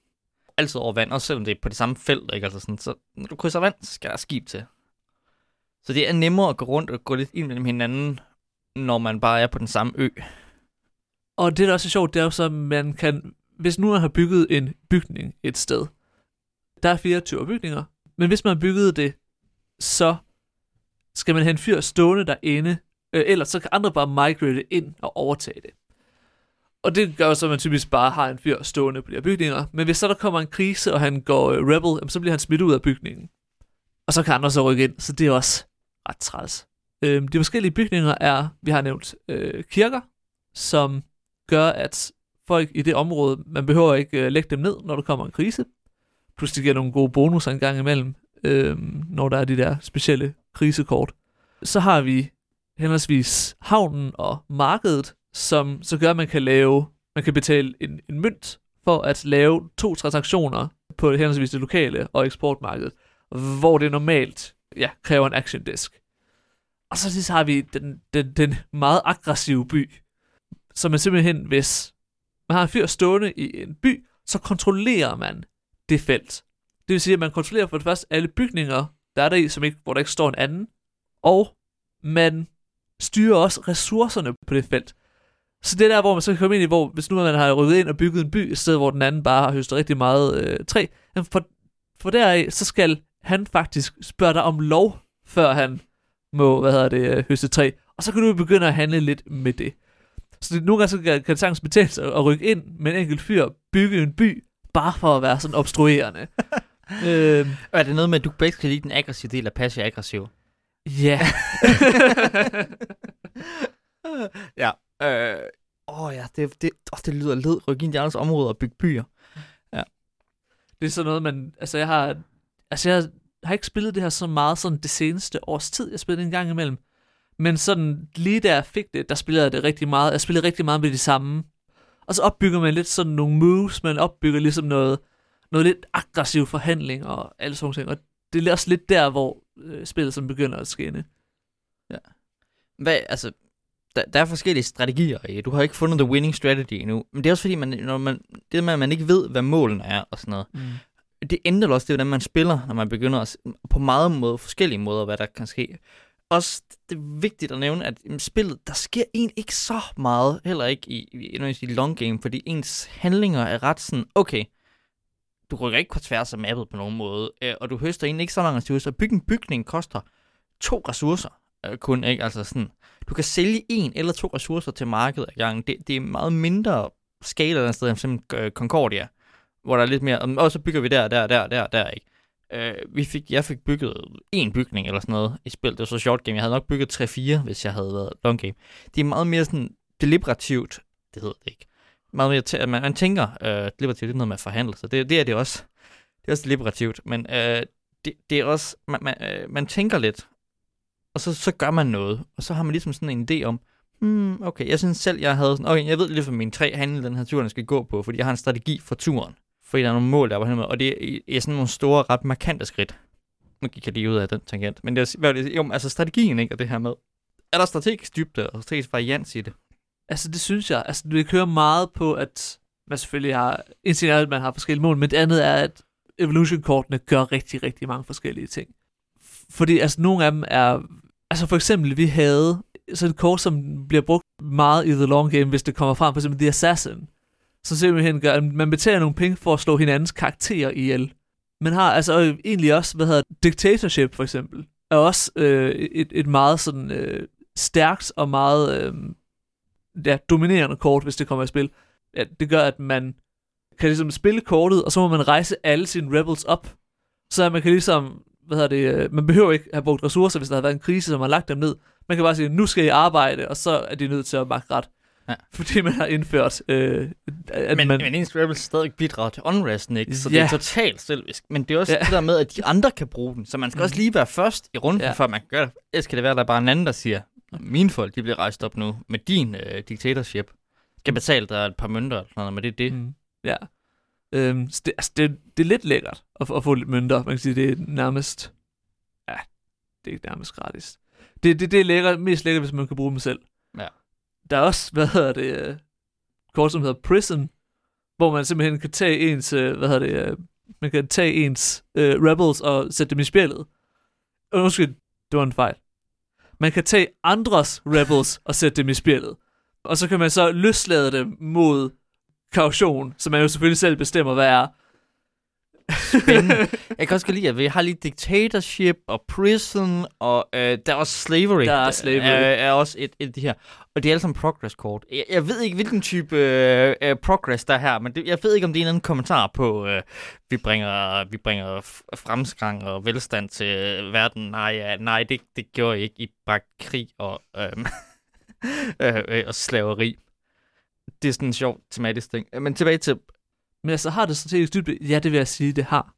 Speaker 1: Altid over vand, også selvom det er på det samme felt, ikke? Altså sådan, så når du krydser vand, så skal der skib til. Så det er nemmere at gå rundt og gå lidt ind mellem hinanden, når man bare er på den samme ø.
Speaker 2: Og det, der også er sjovt, det er jo så, at man kan, hvis nu man har bygget en bygning et sted, der er 24 bygninger, men hvis man har bygget det, så skal man have en fyr stående derinde, øh, ellers så kan andre bare migrate ind og overtage det. Og det gør så, at man typisk bare har en fyr stående på de her bygninger. Men hvis så der kommer en krise, og han går øh, rebel, jamen, så bliver han smidt ud af bygningen. Og så kan andre så rykke ind, så det er også ret træls. Øh, de forskellige bygninger er, vi har nævnt øh, kirker, som gør, at folk i det område, man behøver ikke øh, lægge dem ned, når der kommer en krise pludselig giver nogle gode bonusser en gang imellem, øh, når der er de der specielle krisekort. Så har vi henholdsvis havnen og markedet, som så gør, at man kan lave, man kan betale en, en mønt for at lave to transaktioner på henholdsvis det lokale og eksportmarkedet, hvor det normalt ja, kræver en action disk. Og så sidst har vi den, den, den meget aggressive by, som er simpelthen, hvis man har en fyr stående i en by, så kontrollerer man det felt. Det vil sige, at man kontrollerer for det første alle bygninger, der er der i, som ikke, hvor der ikke står en anden, og man styrer også ressourcerne på det felt. Så det er der, hvor man så kan komme ind i, hvor hvis nu man har rykket ind og bygget en by, et sted, hvor den anden bare har høstet rigtig meget øh, træ, for, for deraf, så skal han faktisk spørge dig om lov, før han må, hvad hedder det, øh, høste træ. Og så kan du begynde at handle lidt med det. Så det, nogle gange så kan, kan det sagtens betale sig at rykke ind med en enkelt fyr, bygge en by, bare for at være sådan obstruerende.
Speaker 1: Og er det noget med, at du bedst kan lide den aggressive del af passiv aggressiv?
Speaker 2: ja.
Speaker 1: ja. Øh, åh ja, det, det, åh, det lyder led. Rykke ind i de andres områder og bygge byer.
Speaker 2: det er sådan noget, man... Altså, jeg har... Altså, jeg har ikke spillet det her så meget sådan det seneste års tid. Jeg spillede det en gang imellem. Men sådan lige da jeg fik det, der spillede jeg det rigtig meget. Jeg spillede rigtig meget med de samme. Og så opbygger man lidt sådan nogle moves. Man opbygger ligesom noget, noget lidt aggressiv forhandling og alle sådan ting. Og det er også lidt der, hvor øh, spillet som begynder at skinne.
Speaker 1: Hvad, altså, der, der er forskellige strategier i. Du har ikke fundet the winning strategy endnu. Men det er også fordi, man, når man, det med, at man ikke ved, hvad målene er og sådan noget.
Speaker 2: Mm.
Speaker 1: Det ændrer også det, hvordan man spiller, når man begynder at, på meget måde, forskellige måder, hvad der kan ske. Også det er vigtigt at nævne, at i spillet, der sker egentlig ikke så meget, heller ikke i, i, i, long game, fordi ens handlinger er ret sådan, okay, du rykker ikke på tværs af mappet på nogen måde, øh, og du høster egentlig ikke så mange ressourcer. Bygge en bygning koster to ressourcer øh, kun, ikke? Altså sådan, du kan sælge en eller to ressourcer til markedet ad gangen. Det, det er meget mindre skala der sted, end simpelthen øh, Concordia, hvor der er lidt mere, og så bygger vi der, der, der, der, der, ikke? Øh, vi fik, jeg fik bygget en bygning eller sådan noget i spil. Det var så short game. Jeg havde nok bygget 3-4, hvis jeg havde været long game. Det er meget mere sådan deliberativt. Det hedder det ikke. Meget mere, at man, man tænker øh, deliberativt, det er noget med at forhandle, så det, det er det også. Det er også deliberativt, men øh, det, det er også, man, man, øh, man tænker lidt, og så, så gør man noget, og så har man ligesom sådan en idé om, hmm, okay, jeg synes selv, jeg havde sådan, okay, jeg ved lidt, for mine tre handle, den her tur, den skal gå på, fordi jeg har en strategi for turen. Fordi der er nogle mål, der er på den måde, og det er, sådan nogle store, ret markante skridt. Nu gik jeg lige ud af den tangent, men det er, hvad vil jo, altså strategien, ikke, og det her med, er der strategisk dybde og strategisk varians i det?
Speaker 2: Altså, det synes jeg. Altså, det kører meget på, at man selvfølgelig har... indtil at man har forskellige mål, men det andet er, at evolution-kortene gør rigtig, rigtig mange forskellige ting. Fordi altså, nogle af dem er... Altså, for eksempel, vi havde sådan et kort, som bliver brugt meget i The Long Game, hvis det kommer frem, for eksempel The Assassin, som simpelthen gør, at man betaler nogle penge for at slå hinandens karakterer ihjel. Man har altså egentlig også, hvad hedder Dictatorship for eksempel, er også øh, et, et meget sådan øh, stærkt og meget øh, ja, dominerende kort, hvis det kommer i spil. Ja, det gør, at man kan ligesom spille kortet, og så må man rejse alle sine rebels op, så at man kan ligesom, hvad hedder det, øh, man behøver ikke have brugt ressourcer, hvis der har været en krise, som man har lagt dem ned, Man kan bare sige, nu skal I arbejde, og så er de nødt til at magte ret.
Speaker 1: Ja.
Speaker 2: Fordi man har indført, øh, at
Speaker 1: Men,
Speaker 2: man...
Speaker 1: men Engelsk Rebels stadig bidrager til unresten, ikke? Så det
Speaker 2: Ja.
Speaker 1: er totalt selvisk. Men det er også
Speaker 2: Ja.
Speaker 1: det der med, at de andre kan bruge den. Så man skal
Speaker 2: Mm.
Speaker 1: også lige være først i runden,
Speaker 2: Ja.
Speaker 1: før man kan gøre det. Ellers kan det være, at der er bare en anden, der siger, "Nå, mine folk, de bliver rejst op nu med din øh, dictatorship. Skal betale dig et par mønter eller noget, men det er det.
Speaker 2: Mm, ja. Øhm, så det, altså det, det er lidt lækkert at, få- at få lidt mønter. Man kan sige, det er nærmest... Ja, det er nærmest gratis. Det, det, det er lækkert, mest lækkert, hvis man kan bruge dem selv.
Speaker 1: Ja.
Speaker 2: Der er også, hvad hedder det, øh, kort som hedder Prison, hvor man simpelthen kan tage ens, øh, hvad hedder det, øh, man kan tage ens øh, rebels og sætte dem i spillet. Undskyld, det var en fejl. Man kan tage andres rebels og sætte dem i spillet. Og så kan man så løslade dem mod kaution, som man jo selvfølgelig selv bestemmer, hvad er.
Speaker 1: Spændende. Jeg kan også lide, at vi har lige dictatorship og prison, og øh, der er også slavery.
Speaker 2: Der er slavery.
Speaker 1: Er, er også et, et af de her. Og det er alle sammen progress kort. Jeg, jeg ved ikke, hvilken type øh, øh, progress der er her, men det, jeg ved ikke, om det er en eller anden kommentar på, øh, vi bringer, vi bringer f- fremskang og velstand til øh, verden. Nej, ja, nej det, det gjorde I ikke. I bragte krig og, øh, øh, øh, og slaveri. Det er sådan en sjov tematisk ting. Men tilbage til
Speaker 2: men altså, har det strategisk dybde? Ja, det vil jeg sige, det har.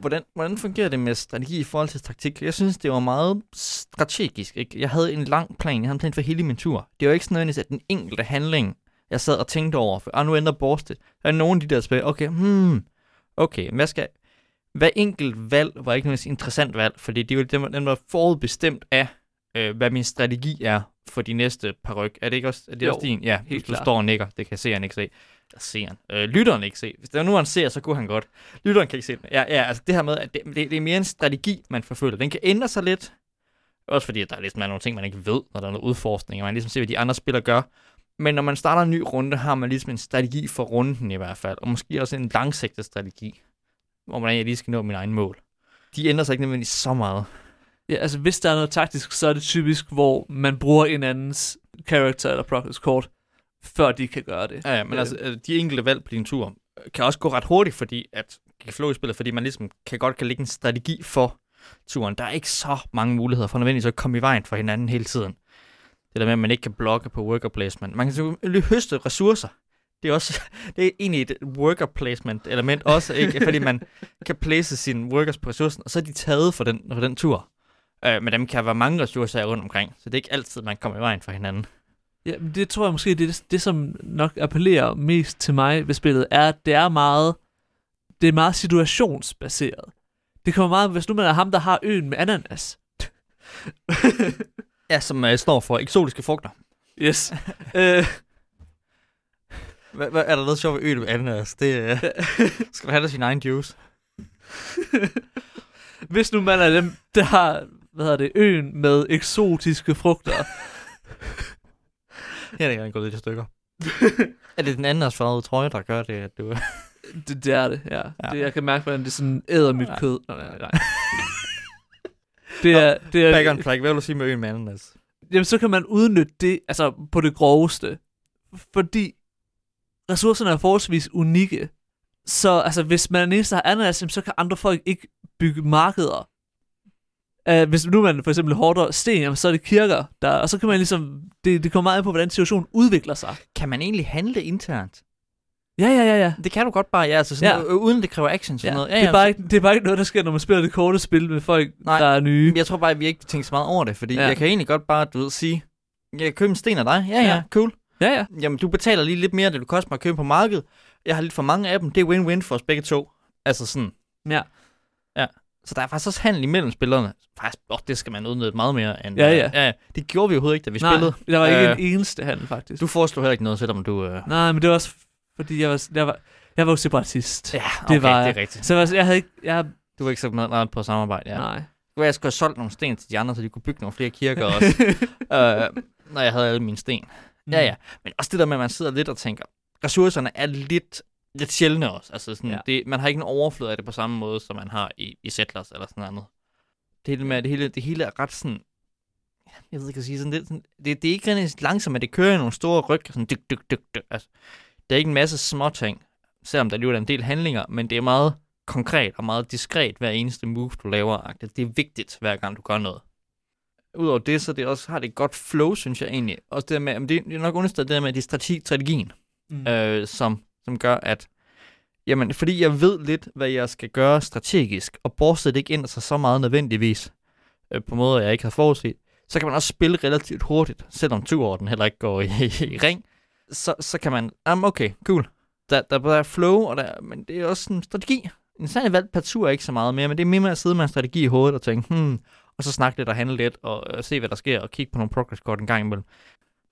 Speaker 1: Hvordan, hvordan fungerer det med strategi i forhold til taktik? Jeg synes, det var meget strategisk. Ikke? Jeg havde en lang plan. Jeg havde en plan for hele min tur. Det var ikke sådan noget, at den enkelte handling, jeg sad og tænkte over, for ah, nu ændrer Boss det. Der er nogle af de der spil, okay, hmm, okay, hvad skal... Hver enkelt valg var ikke nødvendigvis interessant valg, fordi det var, den, var, den var forudbestemt af, øh, hvad min strategi er for de næste par ryg. Er det ikke også, er det
Speaker 2: Jo,
Speaker 1: også din? Ja,
Speaker 2: helt
Speaker 1: du
Speaker 2: klart.
Speaker 1: står og nikker. Det kan seeren ikke se. Eller seeren. Øh, lytteren ikke se. Hvis der nu er en seer, så kunne han godt. Lytteren kan ikke se den. Ja, ja altså det her med, at det, det, det er mere en strategi, man forfølger. Den kan ændre sig lidt. Også fordi, at der er ligesom er nogle ting, man ikke ved, når der er noget udforskning, og man ligesom ser, hvad de andre spillere gør. Men når man starter en ny runde, har man ligesom en strategi for runden i hvert fald, og måske også en langsigtet strategi, hvor man lige skal nå min egen mål. De ændrer sig ikke nødvendigvis så meget.
Speaker 2: Ja, altså, hvis der er noget taktisk, så er det typisk, hvor man bruger en andens character eller progress kort, før de kan gøre det.
Speaker 1: Ja, ja men
Speaker 2: Øh.
Speaker 1: altså, øh, de enkelte valg på din tur øh, kan også gå ret hurtigt, fordi at flow i spillet, fordi man ligesom kan godt kan lægge en strategi for turen. Der er ikke så mange muligheder for nødvendigvis at komme i vejen for hinanden hele tiden. Det der med, at man ikke kan blokke på worker placement. Man kan selvfølgelig høste ressourcer. Det er også det er egentlig et worker placement element også, ikke? fordi man kan place sine workers på ressourcen, og så er de taget for den, for den tur. Øh, men dem kan være mange ressourcer rundt omkring, så det er ikke altid, man kommer i vejen for hinanden.
Speaker 2: Ja, det tror jeg måske, det, er det, som nok appellerer mest til mig ved spillet, er, at det er meget, det er meget situationsbaseret. Det kommer meget, hvis nu man er ham, der har øen med ananas.
Speaker 1: Ja, som uh, står for eksotiske frugter.
Speaker 2: yes. øh,
Speaker 1: Hvad, hvad, er der noget sjovt ved øl ved ananas? Det, uh, skal du have sin egen juice?
Speaker 2: hvis nu man er dem, der har, hvad hedder det, øen med eksotiske frugter.
Speaker 1: Her er det gerne gået lidt i stykker. er det den anden farvede trøje, der gør det, at du...
Speaker 2: det, det er det, ja.
Speaker 1: Ja.
Speaker 2: Det, jeg kan mærke, hvordan det sådan æder mit
Speaker 1: Ja.
Speaker 2: kød. Nå, nej, nej. Det er, det er,
Speaker 1: Back on track. Hvad vil du sige med øl med ananas?
Speaker 2: jamen så kan man udnytte det altså på det groveste. Fordi ressourcerne er forholdsvis unikke. Så altså, hvis man er den eneste, der har ananas, så kan andre folk ikke bygge markeder. Uh, hvis nu man for eksempel hårdere sten, jamen, så er det kirker, der, og så kan man ligesom, det, det kommer meget an på, hvordan situationen udvikler sig.
Speaker 1: Kan man egentlig handle internt?
Speaker 2: Ja, ja, ja, ja.
Speaker 1: Det kan du godt bare, ja. Altså sådan
Speaker 2: Ja.
Speaker 1: ja. uden det kræver action. Sådan
Speaker 2: ja.
Speaker 1: noget. Ja,
Speaker 2: det, er
Speaker 1: ja,
Speaker 2: bare ikke, det er bare ikke noget, der sker, når man spiller det korte spil med folk,
Speaker 1: Nej.
Speaker 2: der er nye.
Speaker 1: Jeg tror bare, at vi ikke tænker så meget over det, fordi
Speaker 2: Ja.
Speaker 1: ja. jeg kan egentlig godt bare, du ved, sige, jeg kan købe en sten af dig. Ja, ja,
Speaker 2: Ja.
Speaker 1: ja, cool.
Speaker 2: Ja, ja.
Speaker 1: Jamen, du betaler lige lidt mere, end det du koster mig at købe på markedet. Jeg har lidt for mange af dem. Det er win-win for os begge to. Altså sådan.
Speaker 2: Ja.
Speaker 1: Ja. Så der er faktisk også handel imellem spillerne. Faktisk, åh, det skal man udnytte meget mere end...
Speaker 2: Ja,
Speaker 1: øh,
Speaker 2: ja.
Speaker 1: ja, ja. Det gjorde vi overhovedet ikke, da vi
Speaker 2: Nej,
Speaker 1: spillede.
Speaker 2: der var ikke
Speaker 1: Øh,
Speaker 2: en eneste handel, faktisk.
Speaker 1: Du foreslog heller ikke noget, selvom du... Øh...
Speaker 2: Nej, men det var også, fordi jeg var, jeg var, jeg var jo separatist.
Speaker 1: Ja, okay, det,
Speaker 2: var
Speaker 1: det er rigtigt.
Speaker 2: Så jeg, var, jeg havde ikke, jeg,
Speaker 1: Du var ikke så meget på samarbejde, ja.
Speaker 2: nej.
Speaker 1: Var, jeg skulle have solgt nogle sten til de andre, så de kunne bygge nogle flere kirker også, øh, når jeg havde alle mine sten.
Speaker 2: Mm.
Speaker 1: Ja, ja. Men også det der med, at man sidder lidt og tænker, ressourcerne er lidt, lidt sjældne også. Altså sådan,
Speaker 2: Ja.
Speaker 1: det, man har ikke en overflod af det på samme måde, som man har i, i Settlers eller sådan noget. Det hele med, det hele, det hele er ret sådan, jeg ved ikke at sige sådan, det, sådan, det, det er ikke rigtig langsomt, at det kører i nogle store ryg, sådan dyk, dyk, dyk, dyk. Altså, der er ikke en masse små ting, selvom der alligevel er en del handlinger, men det er meget konkret og meget diskret hver eneste move, du laver. Det er vigtigt, hver gang du gør noget. udover det, så det også har det et godt flow, synes jeg egentlig. Også det med, det er nok understreget det der med, at det er strategi, strategien,
Speaker 2: Mm.
Speaker 1: øh, som, som gør, at jamen, fordi jeg ved lidt, hvad jeg skal gøre strategisk, og bortset ikke ind sig så meget nødvendigvis, øh, på måder, jeg ikke har forudset, så kan man også spille relativt hurtigt, selvom turorden heller ikke går i, i ring. Så, så kan man, jamen okay, cool. Der, der er flow, og der, men det er også en strategi. En særlig valgt per tur er ikke så meget mere, men det er mere med at sidde med en strategi i hovedet og tænke, hmm, og så snakke lidt og handle lidt, og øh, se, hvad der sker, og kigge på nogle progress kort en gang imellem.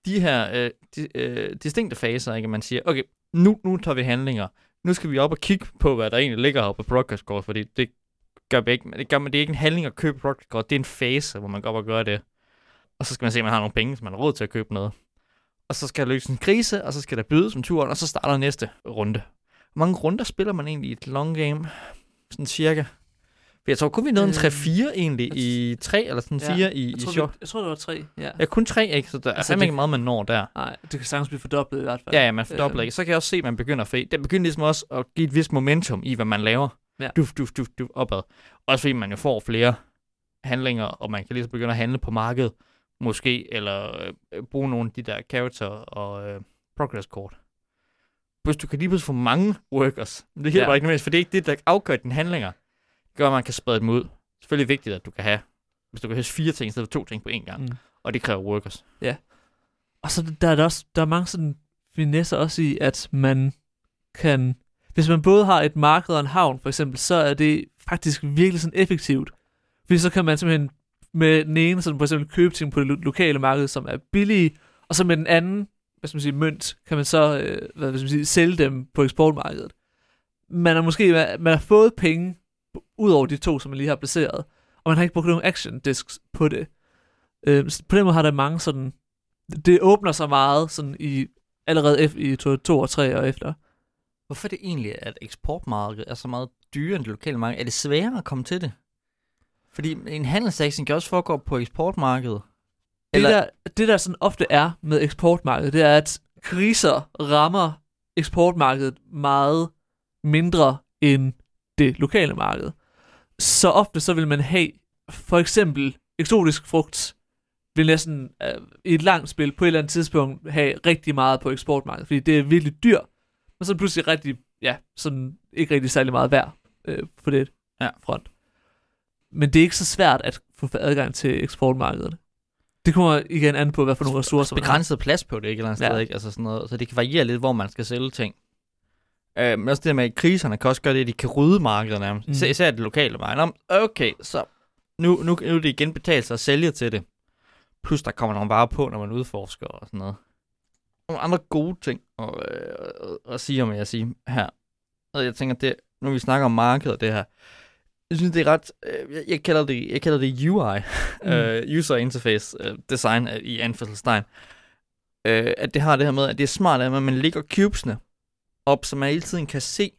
Speaker 1: De her øh, di, øh, distinkte faser, ikke, man siger, okay, nu, nu tager vi handlinger. Nu skal vi op og kigge på, hvad der egentlig ligger her på broadcast kort, fordi det gør man ikke. Det, gør man, det er ikke en handling at købe progress kort, det er en fase, hvor man går op og gør det. Og så skal man se, om man har nogle penge, så man har råd til at købe noget. Og så skal der løse en krise, og så skal der bydes om turen, og så starter næste runde. Hvor mange runder spiller man egentlig i et long game? Sådan cirka. Jeg tror kun vi nåede en
Speaker 2: Øh,
Speaker 1: 3-4 egentlig i 3 eller sådan 4
Speaker 2: Ja,
Speaker 1: i, i
Speaker 2: jeg, tror,
Speaker 1: short.
Speaker 2: vi, jeg tror, det var tre. Ja.
Speaker 1: Ja, kun 3, ikke? Så der er
Speaker 2: Altså,
Speaker 1: fandme
Speaker 2: det-
Speaker 1: ikke meget, man når der.
Speaker 2: Nej, det kan sagtens blive fordoblet i hvert fald.
Speaker 1: Ja, ja, man fordobler
Speaker 2: Øhm.
Speaker 1: ikke. Så kan jeg også se, at man begynder at Det begynder ligesom også at give et vist momentum i, hvad man laver.
Speaker 2: Ja.
Speaker 1: Duf, duf, duf, duf, opad. Også fordi man jo får flere handlinger, og man kan ligesom begynde at handle på markedet, måske, eller øh, bruge nogle af de der character og øh, progress kort. Hvis du kan lige pludselig få mange workers, det hjælper
Speaker 2: ja.
Speaker 1: ikke nødvendigvis, for det er ikke det, der afgør dine handlinger. Gør, at man kan sprede dem ud. Selvfølgelig vigtigt, at du kan have, hvis du kan have fire ting, i stedet for to ting på én gang,
Speaker 2: Mm.
Speaker 1: og det kræver workers.
Speaker 2: Og så der er der også der er mange sådan finesser også i, at man kan... Hvis man både har et marked og en havn, for eksempel, så er det faktisk virkelig sådan effektivt. Fordi så kan man simpelthen med den ene sådan for eksempel købe ting på det lo- lokale marked, som er billige, og så med den anden, hvad skal man sige, mønt, kan man så øh, hvad skal man sige, sælge dem på eksportmarkedet. Man har måske man har fået penge ud over de to, som man lige har placeret, og man har ikke brugt nogen action disks på det. Øh, så på den måde har der mange sådan det åbner sig meget sådan i allerede F i 2 og 3 og efter.
Speaker 1: Hvorfor er det egentlig, at eksportmarkedet er så meget dyrere end det lokale marked? Er det sværere at komme til det? Fordi en handelsaction kan også foregå på eksportmarkedet.
Speaker 2: Det
Speaker 1: Eller,
Speaker 2: der, det der sådan ofte er med eksportmarkedet, det er, at kriser rammer eksportmarkedet meget mindre end det lokale marked. Så ofte så vil man have for eksempel eksotisk frugt vil næsten øh, i et langt spil på et eller andet tidspunkt have rigtig meget på eksportmarkedet, fordi det er virkelig dyr, men så pludselig rigtig, ja, sådan ikke rigtig særlig meget værd øh, på det
Speaker 1: Ja.
Speaker 2: front. Men det er ikke så svært at få adgang til eksportmarkedet. Det kommer igen an på, hvad for nogle ressourcer man har.
Speaker 1: begrænset plads på det, ikke? Eller andet
Speaker 2: Ja.
Speaker 1: sted, ikke? Altså sådan noget, så det kan variere lidt, hvor man skal sælge ting. Øh, men også det der med, at kriserne kan også gøre det, at de kan rydde markedet nærmest.
Speaker 2: Mm.
Speaker 1: Især det lokale marked. Okay, så nu, nu, nu er det igen betalt sig at sælge til det. Plus der kommer nogle varer på, når man udforsker og sådan noget. Nogle andre gode ting at, øh, at, sige om, jeg sige her. Og jeg tænker, det, nu vi snakker om markedet og det her, jeg synes, det er ret, øh, jeg, jeg, kalder det, jeg kalder det UI,
Speaker 2: Mm.
Speaker 1: uh, User Interface uh, Design uh, i anførselstegn. Uh, at det har det her med, at det er smart, at man lægger cubesene op, så man hele tiden kan se,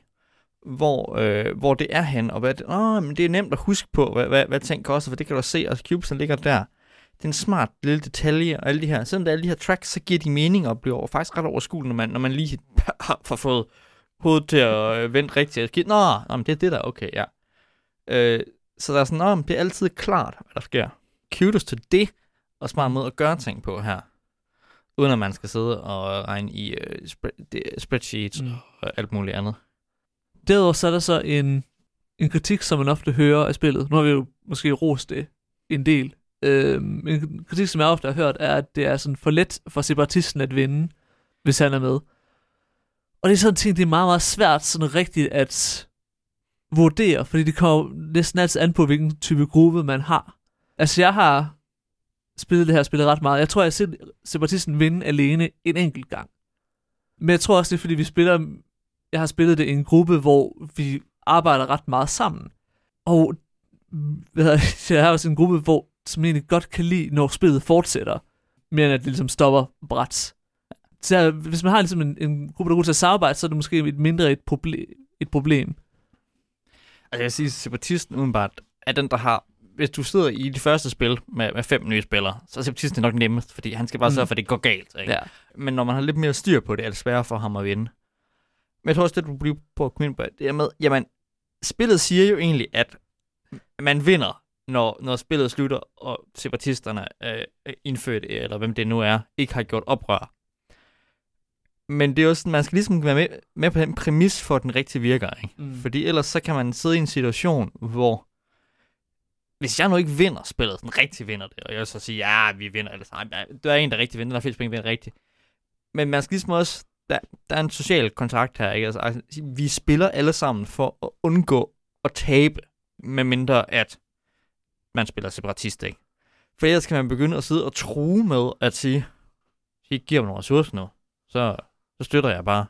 Speaker 1: hvor, øh, hvor det er hen, og hvad det, åh, men det er nemt at huske på, hvad, hvad, hvad ting koster, for det kan du se, og cubesen ligger der. Det er en smart lille detalje, og alle de her, selvom der er alle de her tracks, så giver de mening og bliver faktisk ret overskuelige, når man, når man lige har får fået hovedet til at øh, vente rigtigt. Nå, nå, men det er det der, okay, ja. Øh, så der er sådan, nå, men det er altid klart, hvad der sker. Kudos til det, og smart måde at gøre ting på her. Uden at man skal sidde og regne i øh, spread, det, spreadsheets
Speaker 2: Mm.
Speaker 1: og alt muligt andet.
Speaker 2: Derudover så er der så en, en kritik, som man ofte hører af spillet. Nu har vi jo måske rost det en del. Øhm, en kritik, som jeg ofte har hørt, er, at det er sådan for let for separatisten at vinde, hvis han er med. Og det er sådan en ting, det er meget, meget svært sådan rigtigt at vurdere, fordi det kommer næsten altid an på, hvilken type gruppe man har. Altså, jeg har spillet det her spillet ret meget. Jeg tror, jeg har set separatisten vinde alene en enkelt gang. Men jeg tror også, det er, fordi vi spiller jeg har spillet det i en gruppe, hvor vi arbejder ret meget sammen. Og hvad hedder, det, jeg har også en gruppe, hvor som egentlig godt kan lide, når spillet fortsætter, mere end at det ligesom stopper bræt. Så hvis man har ligesom en, en gruppe, der er god til at samarbejde, så er det måske et mindre et, proble- et problem.
Speaker 1: Altså jeg vil sige, separatisten udenbart er den, der har... Hvis du sidder i de første spil med, med fem nye spillere, så er separatisten nok nemmest, fordi han skal bare
Speaker 2: Mm.
Speaker 1: sørge for, at det går galt. Ikke?
Speaker 2: Ja.
Speaker 1: Men når man har lidt mere styr på det, er det sværere for ham at vinde. Men jeg tror også, det du bliver på at komme ind på, det er med, jamen, spillet siger jo egentlig, at man vinder, når, når spillet slutter, og separatisterne øh, er indført, eller hvem det nu er, ikke har gjort oprør. Men det er også sådan, man skal ligesom være med, med på den præmis for, at den rigtig virker. Ikke?
Speaker 2: Mm.
Speaker 1: Fordi ellers så kan man sidde i en situation, hvor hvis jeg nu ikke vinder spillet, sådan rigtig vinder det, og jeg vil så sige, ja, vi vinder eller sådan, nej, Der er en, der rigtig vinder, der er flest penge, vinder rigtigt. Men man skal ligesom også, der, der er en social kontrakt her, ikke? Altså, altså vi spiller alle sammen for at undgå at tabe, med mindre at man spiller separatist, ikke? For ellers kan man begynde at sidde og true med at sige, hvis I ikke giver mig nogle ressourcer nu, så, så støtter jeg bare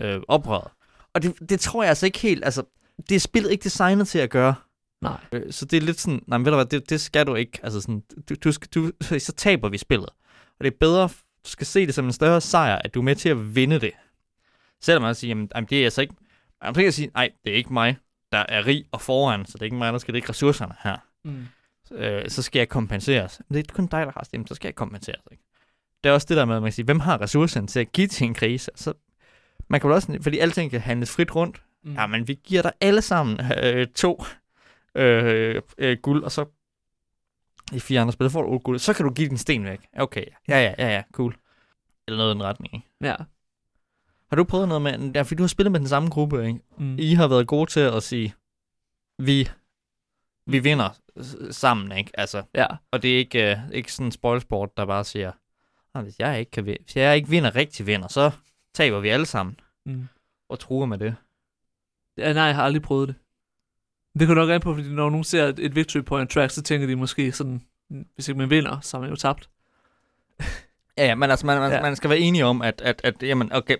Speaker 1: øh, oprøret. Og det, det tror jeg altså ikke helt, altså, det er spillet ikke designet til at gøre.
Speaker 2: Nej.
Speaker 1: Øh, Så det er lidt sådan, nej, men ved du hvad, det, det skal du ikke. Altså sådan, du, du skal, du, så taber vi spillet. Og det er bedre, du skal se det som en større sejr, at du er med til at vinde det. Selvom man siger, jamen, jamen, det er altså ikke, man kan sige, nej, det er ikke mig, der er rig og foran, så det er ikke mig, der skal lægge ressourcerne her.
Speaker 2: Mm.
Speaker 1: Øh, så skal jeg kompenseres. Men det er kun dig, der har stemt, så skal jeg kompenseres. Ikke? Det er også det der med, at man kan sige, hvem har ressourcerne til at give til en krise? Så man kan vel også, fordi alting kan handles frit rundt,
Speaker 2: Mm.
Speaker 1: Ja, men vi giver dig alle sammen øh, to øh, øh, guld, og så i fire andre spil, får du guld. Så kan du give din sten væk. Okay, ja, ja, ja, ja, cool. Eller noget i den retning, ikke?
Speaker 2: Ja.
Speaker 1: Har du prøvet noget med, ja, fordi du har spillet med den samme gruppe, ikke?
Speaker 2: Mm.
Speaker 1: I har været gode til at sige, vi, vi vinder sammen, ikke? Altså,
Speaker 2: Ja.
Speaker 1: og det er ikke, øh, ikke sådan en spoilsport, der bare siger, "Ah, hvis jeg ikke, kan, vi- hvis jeg ikke vinder rigtig vinder, så taber vi alle sammen.
Speaker 2: Mm.
Speaker 1: Og truer med det.
Speaker 2: Ja, nej, jeg har aldrig prøvet det. Det kan nok an på, fordi når nogen ser et, et victory point track, så tænker de måske sådan, "Mm, hvis ikke man vinder, så har man jo tabt.
Speaker 1: Ja, ja, men altså, man, man,
Speaker 2: Ja.
Speaker 1: man skal være enig om, at, at, at jamen, okay,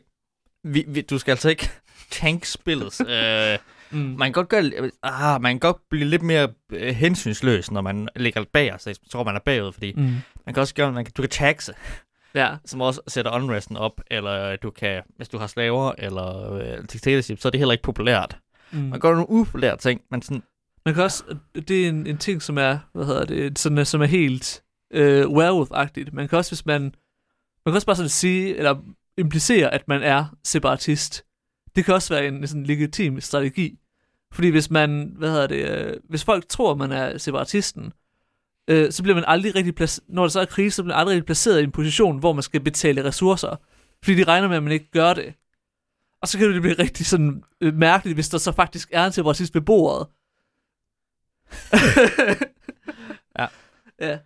Speaker 1: vi, vi, du skal altså ikke tank spillet. øh,
Speaker 2: Mm.
Speaker 1: man kan godt gøre, ah, man kan godt blive lidt mere øh, hensynsløs, når man ligger bag os. Jeg tror, man er bagud, fordi
Speaker 2: Mm.
Speaker 1: man kan også gøre, man kan, du kan taxe,
Speaker 2: Ja.
Speaker 1: som også sætter unresten op, eller du kan, hvis du har slaver eller øh, dictatorship, så er det heller ikke populært.
Speaker 2: Mm.
Speaker 1: Man gør nogle upopulære ting, men sådan,
Speaker 2: Man kan også, det er en, en ting, som er, hvad hedder det, sådan, som er helt øh, werewolf-agtigt. Man kan også, hvis man, man kan også bare sådan sige, eller implicere, at man er separatist. Det kan også være en sådan legitim strategi. Fordi hvis man, hvad hedder det, øh, hvis folk tror, man er separatisten, øh, så bliver man aldrig rigtig placeret, når der så er krise, så bliver man aldrig rigtig placeret i en position, hvor man skal betale ressourcer. Fordi de regner med, at man ikke gør det. Og så kan det blive rigtig sådan øh, mærkeligt, hvis der så faktisk er en separatist ved bordet.
Speaker 1: Ja.
Speaker 2: Ja.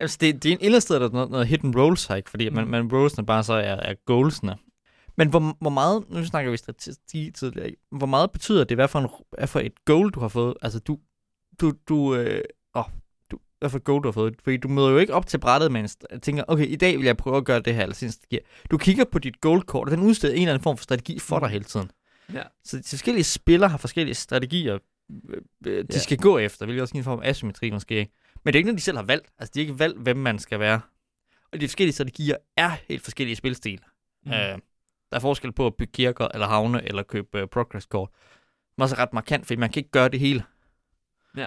Speaker 1: Altså, det, det er en illustreret noget, noget hidden roles her, ikke? Fordi man,
Speaker 2: Mm.
Speaker 1: man rollesene bare så er, er goalsene. Men hvor, hvor meget, nu snakker vi strategi tidligere, ikke? hvor meget betyder det, hvad for, en, hvad for et goal, du har fået? Altså, du, du, du, øh, hvad for et goal, du har fået? Fordi du møder jo ikke op til brættet, men tænker, okay, i dag vil jeg prøve at gøre det her, eller sin strategi. Du kigger på dit goal-kort, og den udsteder en eller anden form for strategi for dig hele tiden.
Speaker 2: Ja.
Speaker 1: Så de forskellige spillere har forskellige strategier, øh, øh, de
Speaker 2: Ja.
Speaker 1: skal gå efter, hvilket også give en form af asymmetri måske. ikke? Men det er ikke noget, de selv har valgt. Altså, de har ikke valgt, hvem man skal være. Og de forskellige strategier er helt forskellige spilstil. Mm. Øh, der er forskel på at bygge kirker, eller havne, eller købe uh, progress-kort. Det er også ret markant, fordi man kan ikke gøre det hele.
Speaker 2: Ja.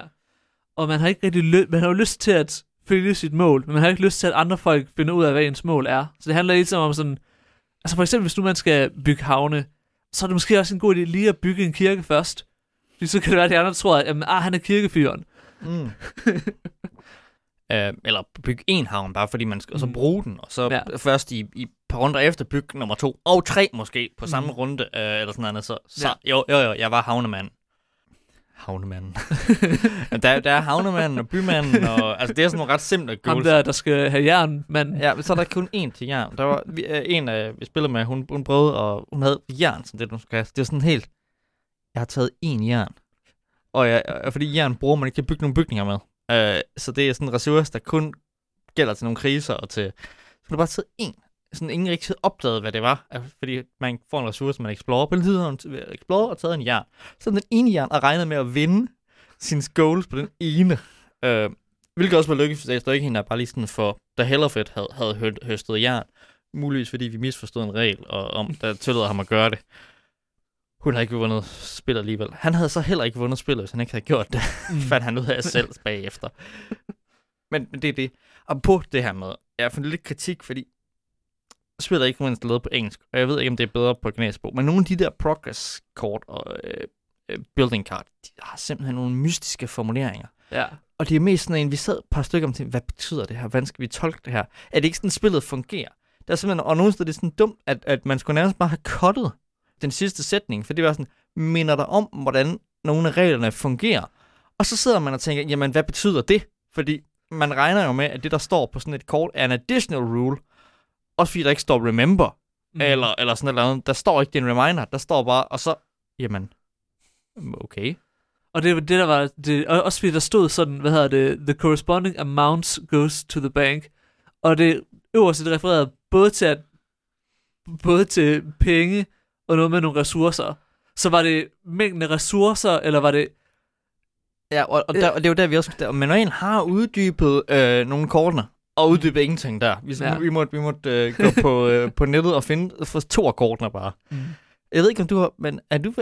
Speaker 2: Og man har ikke rigtig ly- man har jo lyst til at følge sit mål, men man har ikke lyst til, at andre folk finder ud af, hvad ens mål er. Så det handler tiden om sådan, altså for eksempel, hvis nu man skal bygge havne, så er det måske også en god idé lige at bygge en kirke først. Fordi så kan det være, at de andre tror, at jamen, ah, han er kirkefyren.
Speaker 1: Mm. øh, eller bygge en havn, bare fordi man skal og så
Speaker 2: Mm.
Speaker 1: bruge den, og så
Speaker 2: Ja.
Speaker 1: først i, i par runder efter bygge nummer to, og tre måske, på samme
Speaker 2: Mm.
Speaker 1: runde, øh, eller sådan noget. Så, så
Speaker 2: Ja.
Speaker 1: jo, jo, jo, jeg var havnemand. Havnemanden. der, der er havnemanden og bymanden, og altså det er sådan nogle ret simple
Speaker 2: Ham
Speaker 1: goals.
Speaker 2: der, der skal have jern, mand.
Speaker 1: Ja, men så er der kun én til jern. Der var vi, øh, en, øh, vi spillede med, hun, hun prøvede, og hun havde jern, som det, du skal kaste. Det er sådan helt, jeg har taget én jern. Og jeg, og fordi jern bruger man ikke til at bygge nogle bygninger med. Øh, så det er sådan en ressource, der kun gælder til nogle kriser, og til, så du har bare taget én. Sådan ingen rigtig opdaget, hvad det var. Altså, fordi man får en ressource, man explorer. På den tid har hun explorer og taget en jern. Så den ene jern og regnet med at vinde sine goals på den ene. Øh, hvilket også var lykkeligt, for der ikke hende, bare lige sådan for, da Hellerfedt havde, havde hø- høstet jern. Muligvis fordi vi misforstod en regel, og om der tillod ham at gøre det. Hun havde ikke vundet spillet alligevel. Han havde så heller ikke vundet spillet, hvis han ikke havde gjort det.
Speaker 2: Mm.
Speaker 1: fandt han ud af selv bagefter. men, men det er det. Og på det her med, jeg har fundet lidt kritik, fordi spillet er ikke mindst lavet på engelsk, og jeg ved ikke, om det er bedre på sprog, men nogle af de der progress-kort og øh, øh, building card, de har simpelthen nogle mystiske formuleringer.
Speaker 2: Ja.
Speaker 1: Og det er mest sådan en, vi sad et par stykker om til, hvad betyder det her? Hvordan skal vi tolke det her? Er det ikke sådan, spillet fungerer? Der er simpelthen, og nogle steder det er sådan dumt, at, at man skulle nærmest bare have kottet den sidste sætning, for det var sådan, minder dig om, hvordan nogle af reglerne fungerer. Og så sidder man og tænker, jamen hvad betyder det? Fordi man regner jo med, at det, der står på sådan et kort, er en additional rule, også fordi der ikke står remember, mm. eller, eller sådan noget andet. Der står ikke, det er en reminder, der står bare, og så, jamen, okay.
Speaker 2: Og det var det, der var... Det, og også fordi der stod sådan, hvad hedder det, the corresponding amounts goes to the bank. Og det øverste, det refererede både til, at, både til penge og noget med nogle ressourcer. Så var det mængden af ressourcer, eller var det...
Speaker 1: Ja, og, og, der, og det er jo der, vi også... Der, manualen har uddybet øh, nogle kortene, og uddybet ingenting der. Vi, ja. vi måtte, vi måtte øh, gå på, øh, på nettet og finde for to af kortene bare. Mm. Jeg ved ikke, om du har... Men er du,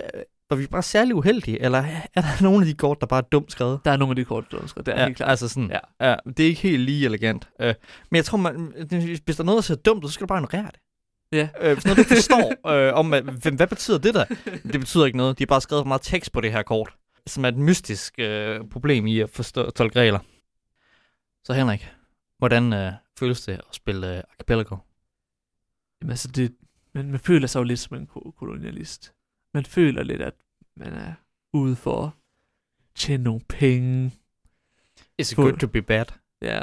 Speaker 1: var vi bare særlig uheldige, eller er der nogle af de kort, der bare er dumt skrevet?
Speaker 2: Der er nogle af de kort, der er dumt skrevet, det er
Speaker 1: ja,
Speaker 2: helt klart.
Speaker 1: Altså sådan, ja. ja. det er ikke helt lige elegant. Uh, men jeg tror, man, hvis der er noget, der ser dumt ud, så skal du bare ignorere det.
Speaker 2: Ja.
Speaker 1: Uh, hvis noget, du forstår uh, om, hvad, hvad betyder det der? Det betyder ikke noget. De har bare skrevet for meget tekst på det her kort, som er et mystisk uh, problem i at forstå tolke regler. Så Henrik, hvordan uh, føles det at spille uh, Archipelago?
Speaker 2: Jamen altså, det, man, man føler sig jo lidt som en kolonialist. Man føler lidt, at man er ude for at tjene nogle penge.
Speaker 1: Is it good to be bad?
Speaker 2: Ja.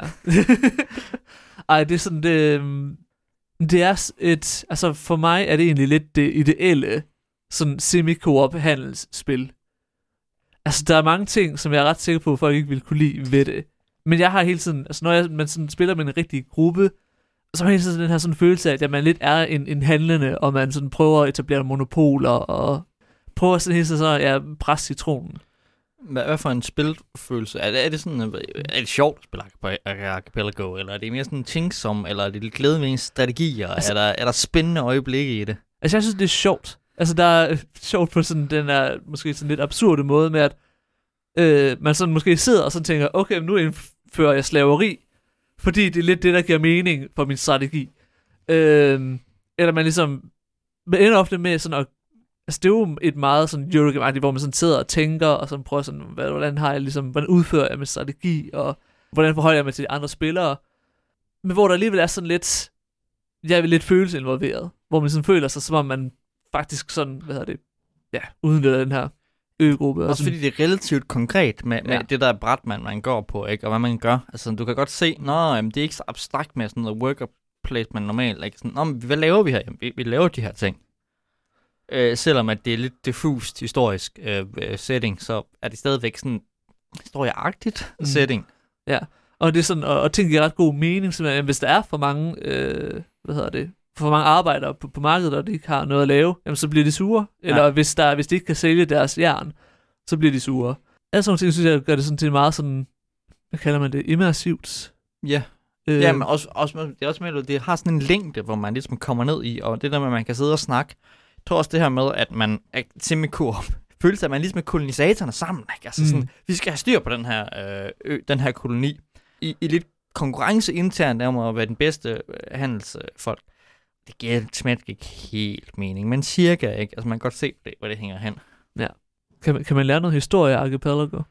Speaker 2: Ej, det er sådan, det, øhm, det er et, altså for mig er det egentlig lidt det ideelle sådan semi-co-op handelsspil. Altså, der er mange ting, som jeg er ret sikker på, at folk ikke vil kunne lide ved det. Men jeg har hele tiden, altså når jeg, man sådan spiller med en rigtig gruppe, så har jeg hele tiden den her sådan følelse af, at man lidt er en, en handlende, og man sådan prøver at etablere monopoler, og prøver sådan hele tiden så, ja, presse citronen.
Speaker 1: Hvad, hvad for en spilfølelse? Er det, er det sådan, er det sjovt at spille Archipelago, eller er det mere sådan tænksom, eller er det lidt glæde med strategier? Altså, er, der, er der spændende øjeblikke i det?
Speaker 2: Altså, jeg synes, det er sjovt. Altså, der er sjovt på sådan den der, måske sådan lidt absurde måde med, at øh, man sådan måske sidder og så tænker, okay, nu indfører jeg slaveri, fordi det er lidt det, der giver mening for min strategi. Øh, eller man ligesom, man ender ofte med sådan at Altså, det er jo et meget sådan Eurogame hvor man sådan sidder og tænker, og sådan prøver sådan, hvad, hvordan har jeg ligesom, hvordan udfører jeg min strategi, og hvordan forholder jeg mig til de andre spillere. Men hvor der alligevel er sådan lidt, jeg er lidt følelse involveret, hvor man sådan føler sig, som om man faktisk sådan, hvad hedder det, ja, udnytter den her øgruppe.
Speaker 1: Også fordi det er relativt konkret med, med ja. det der bræt, man, man går på, ikke? og hvad man gør. Altså, du kan godt se, nå, jamen, det er ikke så abstrakt med sådan noget worker placement normalt. Ikke? Sådan, nå, men hvad laver vi her? Jamen, vi, vi laver de her ting øh, selvom at det er lidt diffust historisk øh, øh, setting, så er det stadigvæk sådan historieagtigt mm. setting.
Speaker 2: Ja, og det er sådan, og, og ting giver ret god mening, simpelthen, hvis der er for mange, øh, hvad hedder det, for mange arbejdere på, på markedet, og de ikke har noget at lave, jamen så bliver de sure. Eller ja. hvis, der, hvis de ikke kan sælge deres jern, så bliver de sure. Altså nogle ting, synes jeg, gør det sådan til meget sådan, hvad kalder man det, immersivt.
Speaker 1: Ja. Øh, ja, men også, også, det er også med, at det har sådan en længde, hvor man ligesom kommer ned i, og det der med, at man kan sidde og snakke tror også det her med, at man er semikur føler sig, at man ligesom med kolonisatorerne sammen. Ikke? Altså mm. sådan, vi skal have styr på den her, øh, ø, den her koloni. I, I lidt konkurrence internt om at være den bedste øh, handelsfolk. Det giver smask ikke helt mening, men cirka ikke. Altså man kan godt se, det, hvor det hænger hen.
Speaker 2: Ja. Kan man, kan man lære noget historie af Archipelago?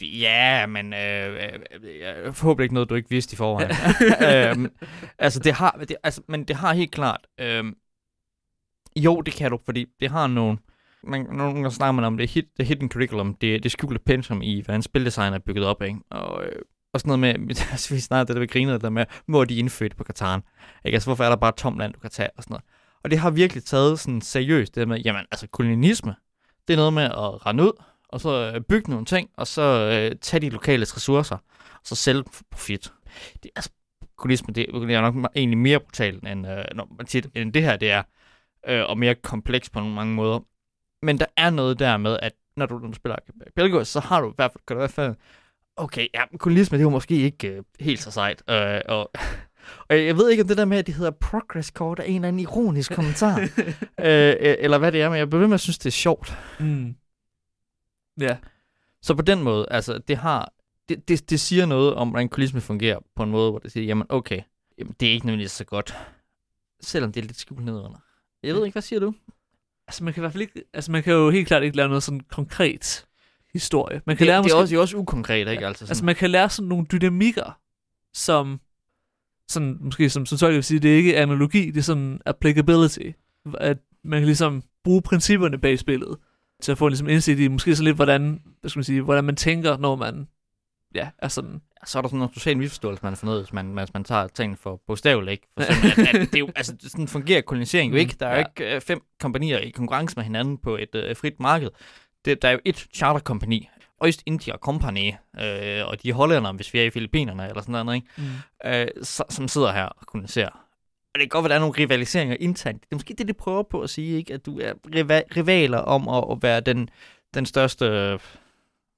Speaker 1: Ja, men øh, øh, jeg håber ikke noget, du ikke vidste i forvejen. øhm, altså, det har, det, altså, men det har helt klart øh, jo, det kan du, fordi det har nogle... Man, nogle gange snakker man om det, hit, det hidden curriculum, det, det skjulte pensum i, hvordan spildesign er bygget op, ikke? Og, øh, og sådan noget med, altså, vi snakker det der, vi griner der med, hvor de indfødt på Kataren? Ikke? Altså, hvorfor er der bare tom land, du kan tage, og sådan noget. Og det har virkelig taget sådan seriøst, det med, jamen, altså, kolonialisme, det er noget med at rende ud, og så øh, bygge nogle ting, og så øh, tage de lokale ressourcer, og så sælge profit. Det, altså, kolonialisme, det, det er nok egentlig mere brutalt, end, øh, når man siger, end det her, det er, øh, og mere kompleks på nogle mange måder. Men der er noget der med, at når du, når du spiller Belgos, så har du i hvert fald, kan du i hvert fald, okay, ja, kolonisme, det er jo måske ikke øh, helt så sejt. Øh, og, og jeg ved ikke, om det der med, at det hedder progress kort, er en eller anden ironisk kommentar. øh, eller hvad det er, men jeg bliver med at synes, det er sjovt.
Speaker 2: Mm. Ja.
Speaker 1: Så på den måde, altså, det har, det, det, det siger noget om, hvordan kolonisme fungerer på en måde, hvor det siger, jamen okay, jamen, det er ikke nødvendigvis så godt, selvom det er lidt skjult nedenunder. Jeg ved ikke, hvad siger du?
Speaker 2: Altså, man kan i hvert fald ikke... Altså, man kan jo helt klart ikke lave noget sådan konkret historie. Man
Speaker 1: Det,
Speaker 2: kan lære
Speaker 1: det,
Speaker 2: måske,
Speaker 1: er også, det er også ukonkret, ikke? Altså, sådan,
Speaker 2: altså man kan lære sådan nogle dynamikker, som sådan, måske som, som Tolkien vil sige, det er ikke analogi, det er sådan applicability. At man kan ligesom bruge principperne bag spillet, til at få ligesom indsigt i, måske sådan lidt, hvordan, hvad skal man sige, hvordan man tænker, når man ja, er sådan,
Speaker 1: så er der sådan nogle sociale misforståelser, man ud af, hvis man, hvis man tager tingene for bogstaveligt, ikke? For eksempel, at, at det er jo, altså, sådan fungerer kolonisering jo
Speaker 2: Mm,
Speaker 1: ikke. Der er jo
Speaker 2: ja.
Speaker 1: ikke øh, fem kompanier i konkurrence med hinanden på et øh, frit marked. Det, der er jo et charterkompani, Øst India Company, øh, og de er hollændere, hvis vi er i Filippinerne eller sådan noget, ikke?
Speaker 2: mm.
Speaker 1: øh, så, som sidder her og koloniserer. Og det kan godt være, at der er nogle rivaliseringer internt. Det er måske det, de prøver på at sige, ikke? At du er riva- rivaler om at, at være den, den største, øh, jeg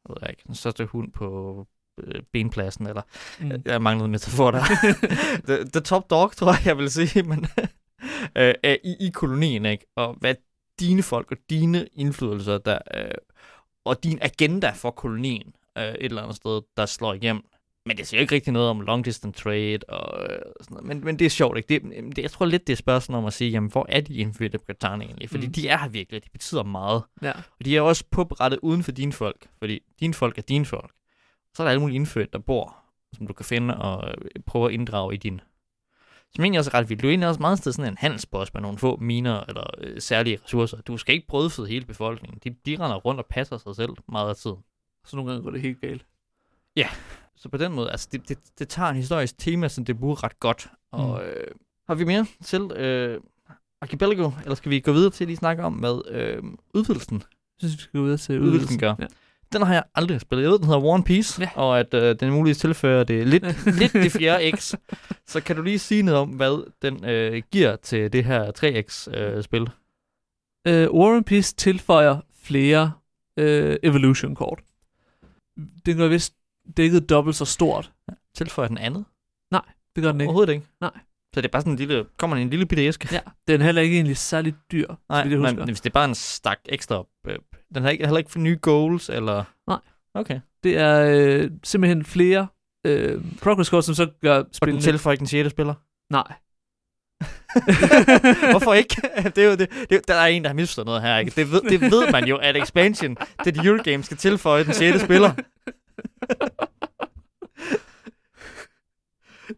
Speaker 1: ved jeg ikke, den største hund på øh, benpladsen, eller
Speaker 2: Mm.
Speaker 1: jeg manglede en metafor der. the, the top dog, tror jeg, jeg vil sige, men øh, i, i kolonien, ikke? Og hvad dine folk og dine indflydelser, der, øh, og din agenda for kolonien øh, et eller andet sted, der slår igennem. Men det siger jo ikke rigtig noget om long distance trade og øh, sådan noget. Men, men det er sjovt, ikke? Det, det, jeg tror lidt, det er spørgsmål om at sige, jamen, hvor er de indfødte Britannien egentlig? Fordi
Speaker 2: Mm.
Speaker 1: de er her virkelig, de betyder meget.
Speaker 2: Ja.
Speaker 1: Og de er også påberettet uden for dine folk, fordi dine folk er dine folk. Så er der alle mulige indfødte, der bor, som du kan finde og øh, prøve at inddrage i din. Som egentlig også er ret vildt. Du er egentlig også meget sted sådan en handelsboss med nogle få miner eller øh, særlige ressourcer. Du skal ikke brødføde hele befolkningen. De, de render rundt og passer sig selv meget af tiden.
Speaker 2: Så nogle gange går det helt galt.
Speaker 1: Så på den måde, altså det, det, det tager en historisk tema, som det burde ret godt. Og
Speaker 2: Mm.
Speaker 1: øh, har vi mere til øh, Archipelago, eller skal vi gå videre til at lige snakke om, hvad øh, udvidelsen
Speaker 2: Jeg synes, vi skal gå videre til
Speaker 1: Udvidelsen
Speaker 2: udvidelsen.
Speaker 1: gør.
Speaker 2: Ja.
Speaker 1: Den har jeg aldrig spillet. Jeg ved, den hedder One Piece,
Speaker 2: Ja.
Speaker 1: og at øh, den muligvis tilføjer det lidt, lidt det fjerde X. Så kan du lige sige noget om, hvad den øh, giver til det her 3X-spil?
Speaker 2: Øh, War and Peace tilføjer flere øh, evolution-kort. Det gør vist dækket dobbelt så stort.
Speaker 1: Tilføjer den andet?
Speaker 2: Det gør den ikke.
Speaker 1: Overhovedet ikke.
Speaker 2: Nej.
Speaker 1: Så det er bare sådan en lille, kommer den en lille bitte æske?
Speaker 2: Ja, den er heller ikke egentlig særlig dyr,
Speaker 1: Nej,
Speaker 2: jeg
Speaker 1: men
Speaker 2: husker.
Speaker 1: hvis det er bare en stak ekstra, øh, den har ikke, heller ikke for nye goals, eller?
Speaker 2: Nej.
Speaker 1: Okay.
Speaker 2: Det er øh, simpelthen flere øh, progress kort, som så gør
Speaker 1: Og den tilføjer ikke den 6. spiller?
Speaker 2: Nej.
Speaker 1: Hvorfor ikke? det er jo det, det, er- der er en, der har misforstået noget her. Ikke? Det, ved, det ved man jo, at expansion til de Eurogame skal tilføje den 6. spiller.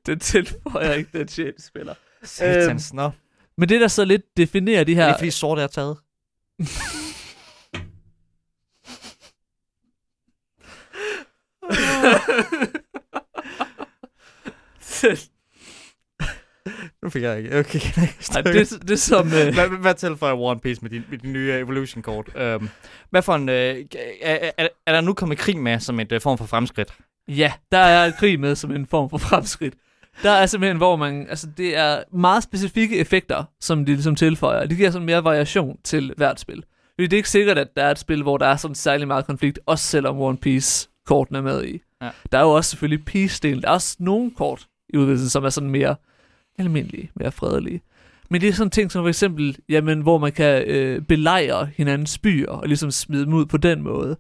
Speaker 2: den tilføjer ikke den sjette spiller.
Speaker 1: Satans, nå.
Speaker 2: Men det, der så lidt definerer de
Speaker 1: Det
Speaker 2: her...
Speaker 1: er fordi sort er taget. Nu fik jeg ikke. Okay,
Speaker 2: Ej, det, det er som... Øh,
Speaker 1: hvad, hvad tilføjer One Piece med din, med din nye Evolution kort? Um, hvad for en... Uh, er, er, er der nu kommet krig med som et uh, form for fremskridt?
Speaker 2: Ja, der er krig med som en form for fremskridt. Der er simpelthen, hvor man, altså det er meget specifikke effekter, som de ligesom tilføjer. Det giver sådan mere variation til hvert spil. Fordi det er ikke sikkert, at der er et spil, hvor der er sådan særlig meget konflikt, også selvom One Piece kortene er med i.
Speaker 1: Ja.
Speaker 2: Der er jo også selvfølgelig Peace-delen. Der er også nogle kort i udvidelsen, som er sådan mere almindelige, mere fredelige. Men det er sådan ting som for eksempel, jamen, hvor man kan øh, belejre hinandens byer, og ligesom smide dem ud på den måde.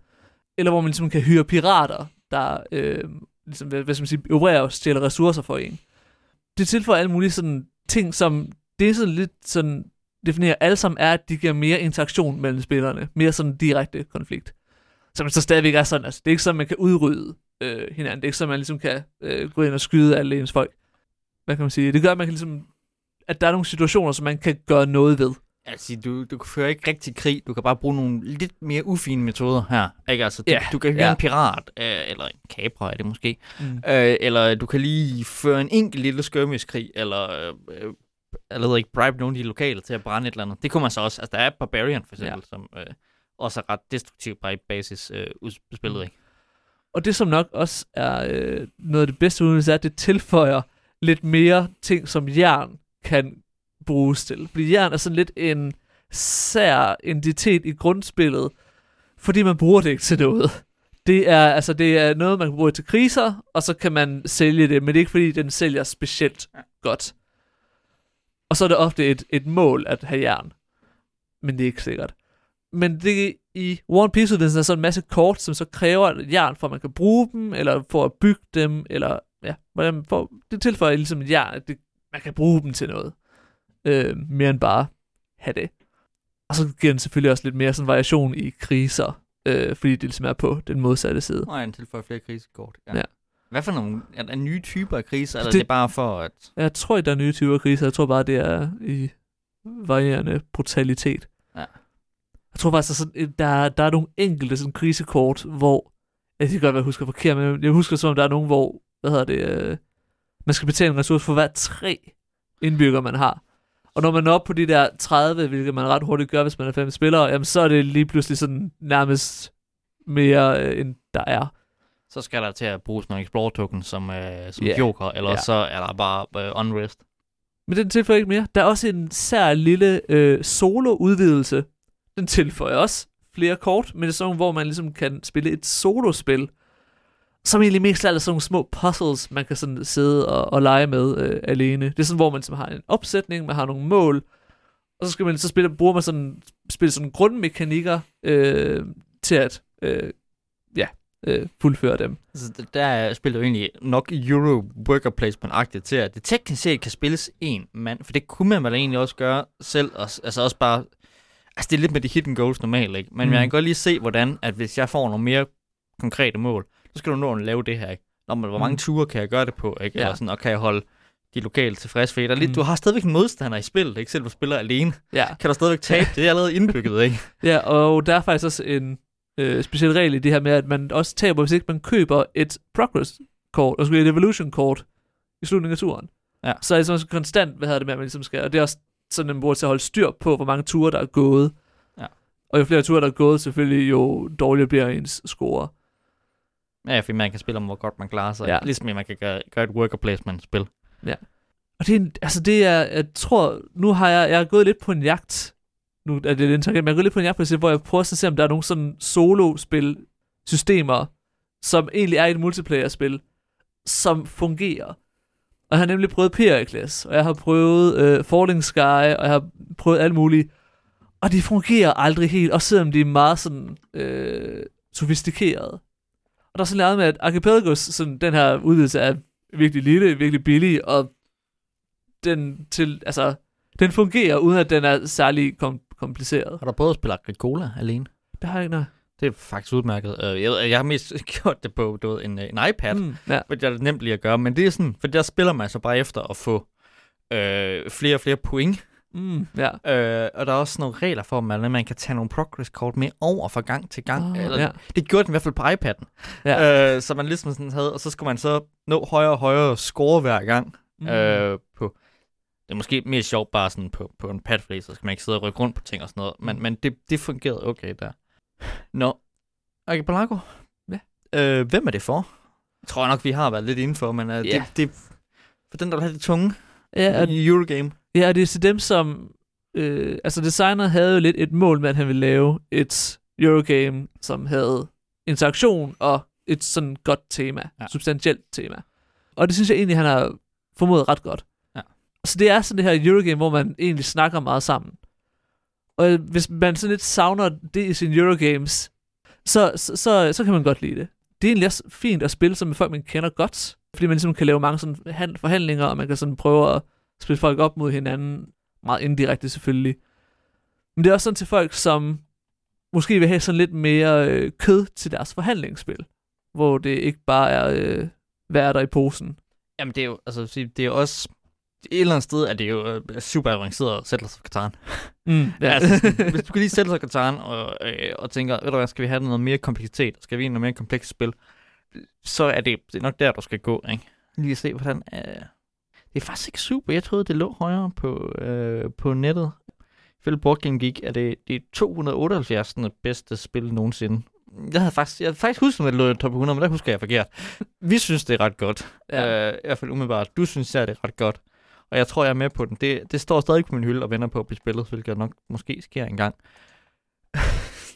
Speaker 2: Eller hvor man ligesom kan hyre pirater, der øh, ligesom, hvad, hvad skal man sige, opererer og stjæler ressourcer for en. Det tilføjer alle mulige sådan ting, som det er sådan lidt sådan, definerer alle sammen er, at de giver mere interaktion mellem spillerne. Mere sådan direkte konflikt. Som så stadigvæk er sådan, altså det er ikke sådan, man kan udrydde øh, hinanden. Det er ikke sådan, man ligesom kan øh, gå ind og skyde alle ens folk. Hvad kan man sige? Det gør, at man kan ligesom, at der er nogle situationer, som man kan gøre noget ved.
Speaker 1: Altså, du, du fører ikke rigtig krig. Du kan bare bruge nogle lidt mere ufine metoder her. Ikke? Altså, du,
Speaker 2: Ja,
Speaker 1: du kan hyre
Speaker 2: ja.
Speaker 1: en pirat, øh, eller en kapra er det måske.
Speaker 2: Mm.
Speaker 1: Øh, eller du kan lige føre en enkelt lille skirmish-krig, eller, øh, eller ved ikke, bribe nogle af de lokale til at brænde et eller andet. Det kunne man så også. Altså, der er Barbarian for eksempel, ja. som øh, også er ret destruktiv på basis øh, udspillet, ikke?
Speaker 2: Og det som nok også er øh, noget af det bedste udnyttelse, er, at det tilføjer lidt mere ting, som jern kan bruges til. Fordi jern er sådan lidt en sær entitet i grundspillet, fordi man bruger det ikke til noget. Det er, altså, det er noget, man kan bruge til kriser, og så kan man sælge det, men det er ikke fordi, den sælger specielt
Speaker 1: Ja.
Speaker 2: godt. Og så er det ofte et, et mål at have jern. Men det er ikke sikkert. Men det i One Piece udvidelsen er så en masse kort, som så kræver et jern, for at man kan bruge dem, eller for at bygge dem, eller ja, hvordan man får, det tilføjer ligesom et jern, at det, man kan bruge dem til noget. Øh, mere end bare have det. Og så giver den selvfølgelig også lidt mere sådan variation i kriser, øh, fordi det ligesom er på den modsatte side.
Speaker 1: Nej, han tilføjer flere krisekort.
Speaker 2: Ja.
Speaker 1: Hvad for nogle er der nye typer af kriser, eller
Speaker 2: Det-
Speaker 1: er det bare for at...
Speaker 2: Jeg tror ikke, der er nye typer kriser. Jeg tror bare, det er i varierende brutalitet. Jeg tror faktisk, at sådan, der, er- der er nogle enkelte sådan, krisekort, hvor... Jeg kan godt være, jeg husker forkert, men jeg husker som om, der er nogen, hvor... Hvad hedder det? Øh, man skal betale en ressource for hver tre indbygger, man har. Og når man er oppe på de der 30, hvilket man ret hurtigt gør, hvis man er fem spillere, jamen så er det lige pludselig sådan nærmest mere, øh, end der er.
Speaker 1: Så skal der til at bruges nogle Explore token som, øh, som yeah. joker, eller
Speaker 2: Ja.
Speaker 1: så er der bare øh, unrest.
Speaker 2: Men den tilføjer ikke mere. Der er også en sær lille øh, solo-udvidelse. Den tilføjer også flere kort, men det er sådan, nogle, hvor man ligesom kan spille et solospil, som egentlig mest er sådan nogle små puzzles, man kan sådan sidde og, og lege med øh, alene. Det er sådan, hvor man ligesom har en opsætning, man har nogle mål, og så skal man så spille, bruger man sådan, spille sådan grundmekanikker øh, til at øh, ja, øh, fuldføre dem.
Speaker 1: Altså, så der er spillet jo egentlig nok Euro Worker Placement-agtigt til, at det teknisk set kan spilles en mand, for det kunne man vel egentlig også gøre selv, og, altså også bare, altså det er lidt med de hidden goals normalt, ikke? Men
Speaker 2: Mm.
Speaker 1: jeg kan godt lige se, hvordan, at hvis jeg får nogle mere konkrete mål, så skal du nå at lave det her, ikke? Nå, men hvor mange
Speaker 2: Mm.
Speaker 1: ture kan jeg gøre det på, ikke?
Speaker 2: Ja.
Speaker 1: Eller sådan, og kan jeg holde de lokale tilfreds, for lidt,
Speaker 2: Mm.
Speaker 1: du har stadigvæk en modstander i spillet, ikke? Selv du spiller alene,
Speaker 2: Ja.
Speaker 1: kan du stadigvæk tabe, det er allerede indbygget, ikke?
Speaker 2: Ja, og der er faktisk også en øh, speciel regel i det her med, at man også taber, hvis ikke man køber et progress-kort, altså et evolution-kort i slutningen af turen.
Speaker 1: Ja.
Speaker 2: Så er det sådan konstant, hvad hedder det med, at man ligesom skal, og det er også sådan, man bruger til at holde styr på, hvor mange ture, der er gået.
Speaker 1: Ja.
Speaker 2: Og jo flere ture, der er gået, selvfølgelig, jo dårligere bliver ens score.
Speaker 1: Ja, fordi man kan spille om, hvor godt man klarer sig.
Speaker 2: Ja.
Speaker 1: Ja. Ligesom man kan gøre, gøre et worker placement-spil.
Speaker 2: Og det er, en- altså det er, jeg tror, nu har jeg, jeg er gået lidt på en jagt, nu er det lidt interessant, men jeg er gået lidt på en jagt, på hvor jeg prøver at se, om der er nogle sådan solo-spil, systemer, som egentlig er et multiplayer-spil, som fungerer. Og jeg har nemlig prøvet Pericles, og jeg har prøvet øh, Falling Sky, og jeg har prøvet alt muligt, og de fungerer aldrig helt, også selvom de er meget sådan øh, sofistikerede. Og der er sådan noget med, at Archipelagos, sådan, den her udvidelse er virkelig lille, virkelig billig, og den, til, altså, den fungerer, uden at den er særlig kom- kompliceret.
Speaker 1: Har du prøvet at spille Agricola alene?
Speaker 2: Det har jeg ikke noget.
Speaker 1: Det er faktisk udmærket. Øh, Jeg, jeg har mest gjort det på du ved, en, øh, en iPad, mm.
Speaker 2: Ja.
Speaker 1: for det er nemt lige at gøre. Men det er sådan, for der spiller man så bare efter at få øh, flere og flere point.
Speaker 2: Mm, ja.
Speaker 1: Øh, og der er også nogle regler for, at man, kan tage nogle progress-kort med over fra gang til gang.
Speaker 2: Oh,
Speaker 1: Eller,
Speaker 2: ja.
Speaker 1: Det gjorde den i hvert fald på iPad'en.
Speaker 2: Ja.
Speaker 1: Øh, så man ligesom sådan havde, og så skulle man så nå højere og højere score hver gang.
Speaker 2: Mm.
Speaker 1: Mm. Øh, på, det er måske mere sjovt bare sådan på, på en pad, fordi så skal man ikke sidde og rykke rundt på ting og sådan noget. Men,
Speaker 2: Mm.
Speaker 1: men det, det fungerede okay der. Nå, Archipelago.
Speaker 2: Ja.
Speaker 1: Øh, hvem er det for? Jeg tror nok, vi har været lidt indenfor, men uh,
Speaker 2: Ja.
Speaker 1: det, det, for den, der vil have det tunge
Speaker 2: ja, og,
Speaker 1: i Eurogame.
Speaker 2: ja, og det er til dem, som... Øh, altså, designer havde jo lidt et mål med, at han ville lave et Eurogame, som havde interaktion og et sådan godt tema. Ja.
Speaker 1: Ja.
Speaker 2: Substantielt tema. Og det synes jeg egentlig, han har formået ret godt.
Speaker 1: Ja.
Speaker 2: Så det er sådan det her Eurogame, hvor man egentlig snakker meget sammen. Og hvis man sådan lidt savner det i sine Eurogames, så, så, så, så kan man godt lide det. Det er egentlig også fint at spille som med folk, man kender godt, fordi man ligesom kan lave mange sådan forhandlinger, og man kan sådan prøve at spille folk op mod hinanden, meget indirekte selvfølgelig. Men det er også sådan til folk, som måske vil have sådan lidt mere øh, kød til deres forhandlingsspil, hvor det ikke bare er, øh, værter i posen.
Speaker 1: Jamen, det er jo, altså, det er også... Et eller andet sted er det jo øh, super avanceret Settlers of Catan.
Speaker 2: Mm,
Speaker 1: Ja. altså, hvis du kan lige sætte sig Catan og, øh, og tænker, ved du hvad, skal vi have noget mere kompleksitet? Skal vi have noget mere komplekst spil? Så er det, det er nok der, du skal gå, ikke? Lige se, hvordan... Øh, det er faktisk ikke super. Jeg troede, det lå højere på, øh, på nettet. Ifølge Board Game Geek er det, det er 278. bedste spil nogensinde. Jeg havde faktisk, jeg havde faktisk husket, at det lå i top 100, men der husker jeg forkert. Vi synes, det er ret godt.
Speaker 2: Ja.
Speaker 1: Øh, I hvert fald umiddelbart. Du synes, at det er ret godt. Og jeg tror, jeg er med på den. Det, det står stadig på min hylde og venter på at blive spillet, hvilket nok måske sker engang.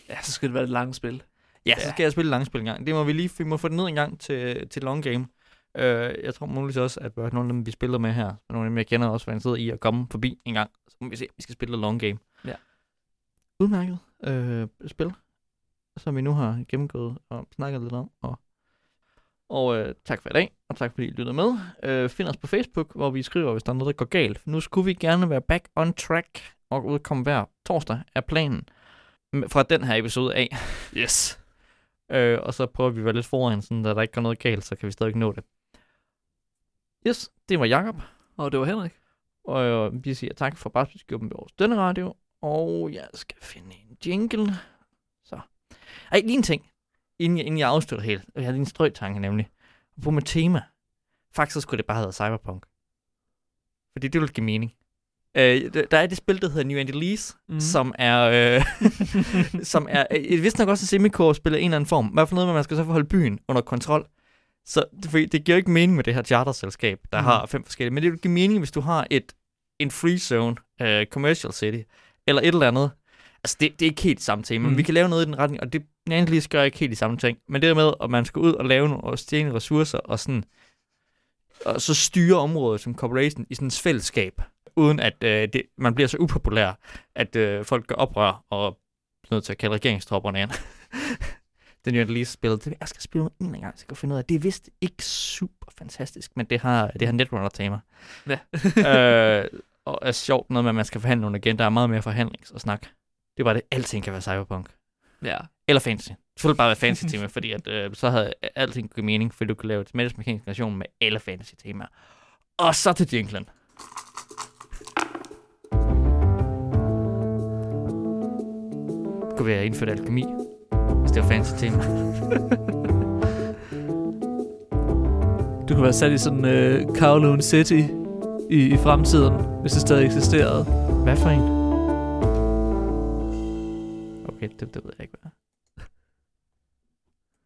Speaker 2: ja, så skal det være et langt spil.
Speaker 1: Ja, så
Speaker 2: Ja.
Speaker 1: skal jeg spille langspil engang. Det må vi lige vi må få det ned en gang til, til long game. Øh, jeg tror muligvis også, at nogle af dem, vi spiller med her, og nogle af dem, jeg kender også, var interesseret i at komme forbi en gang. Så må vi se, vi skal spille et long game.
Speaker 2: Ja.
Speaker 1: Udmærket øh, spil, som vi nu har gennemgået og snakket lidt om. Og, og øh, tak for i dag, og tak fordi I lyttede med. Øh, find os på Facebook, hvor vi skriver, hvis der er noget, der går galt. Nu skulle vi gerne være back on track og udkomme hver torsdag, er planen. Fra den her episode af.
Speaker 2: Yes.
Speaker 1: Øh, og så prøver vi at være lidt foran, sådan, da der ikke går noget galt, så kan vi stadig nå det. Yes, det var Jakob
Speaker 2: Og det var Henrik.
Speaker 1: Og øh, vi siger tak for Barsbyskubben ved vores denne radio. Og jeg skal finde en jingle. Så. Ej, lige en ting. Inden jeg, inden jeg afslutter helt. Jeg lige en strøgtanke nemlig. På med tema. Faktisk så skulle det bare hedde Cyberpunk. Fordi det ville give mening. Øh, der- er det spil, der hedder New Angeles, mm. som er, øh, som er øh, vist nok også en semicore-spil af en eller anden form. Hvert fald noget man skal så holde byen under kontrol. Så det, det giver ikke mening med det her charterselskab, der mm. har fem forskellige. Men det vil give mening, hvis du har et en free zone, uh, commercial city, eller et eller andet. Altså, det, det er ikke helt samme tema, men
Speaker 2: Mhm.
Speaker 1: vi kan lave noget i den retning, og det egentlig gør ikke helt de samme ting. Men det med, at man skal ud og lave nogle og stjæle ressourcer, og sådan, og så styre området som corporation i sådan et fællesskab, uden at øh, det, man bliver så upopulær, at øh, folk gør oprør og bliver nødt til at kalde regeringstropperne ind. den jo lige spillet. Det, jeg skal spille noget en gang, så jeg kan finde ud af, det er vist ikke super fantastisk, men det har, det har Netrunner-tema.
Speaker 2: Ja.
Speaker 1: øh, og er sjovt noget med, at man skal forhandle nogle igen. Der er meget mere forhandlings og snak. Det var det. Alting kan være cyberpunk.
Speaker 2: Ja.
Speaker 1: Eller fantasy. Det skulle bare være fantasy tema, fordi at, øh, så havde alting givet mening, fordi du kunne lave et mekanisk version med alle fantasy temaer. Og så til jinglen. Kunne vi have indført alkemi, hvis det var fantasy tema.
Speaker 2: Du kunne være sat i sådan øh, Kowloon City i, i fremtiden, hvis det stadig eksisterede.
Speaker 1: Hvad for en? Get to the typ.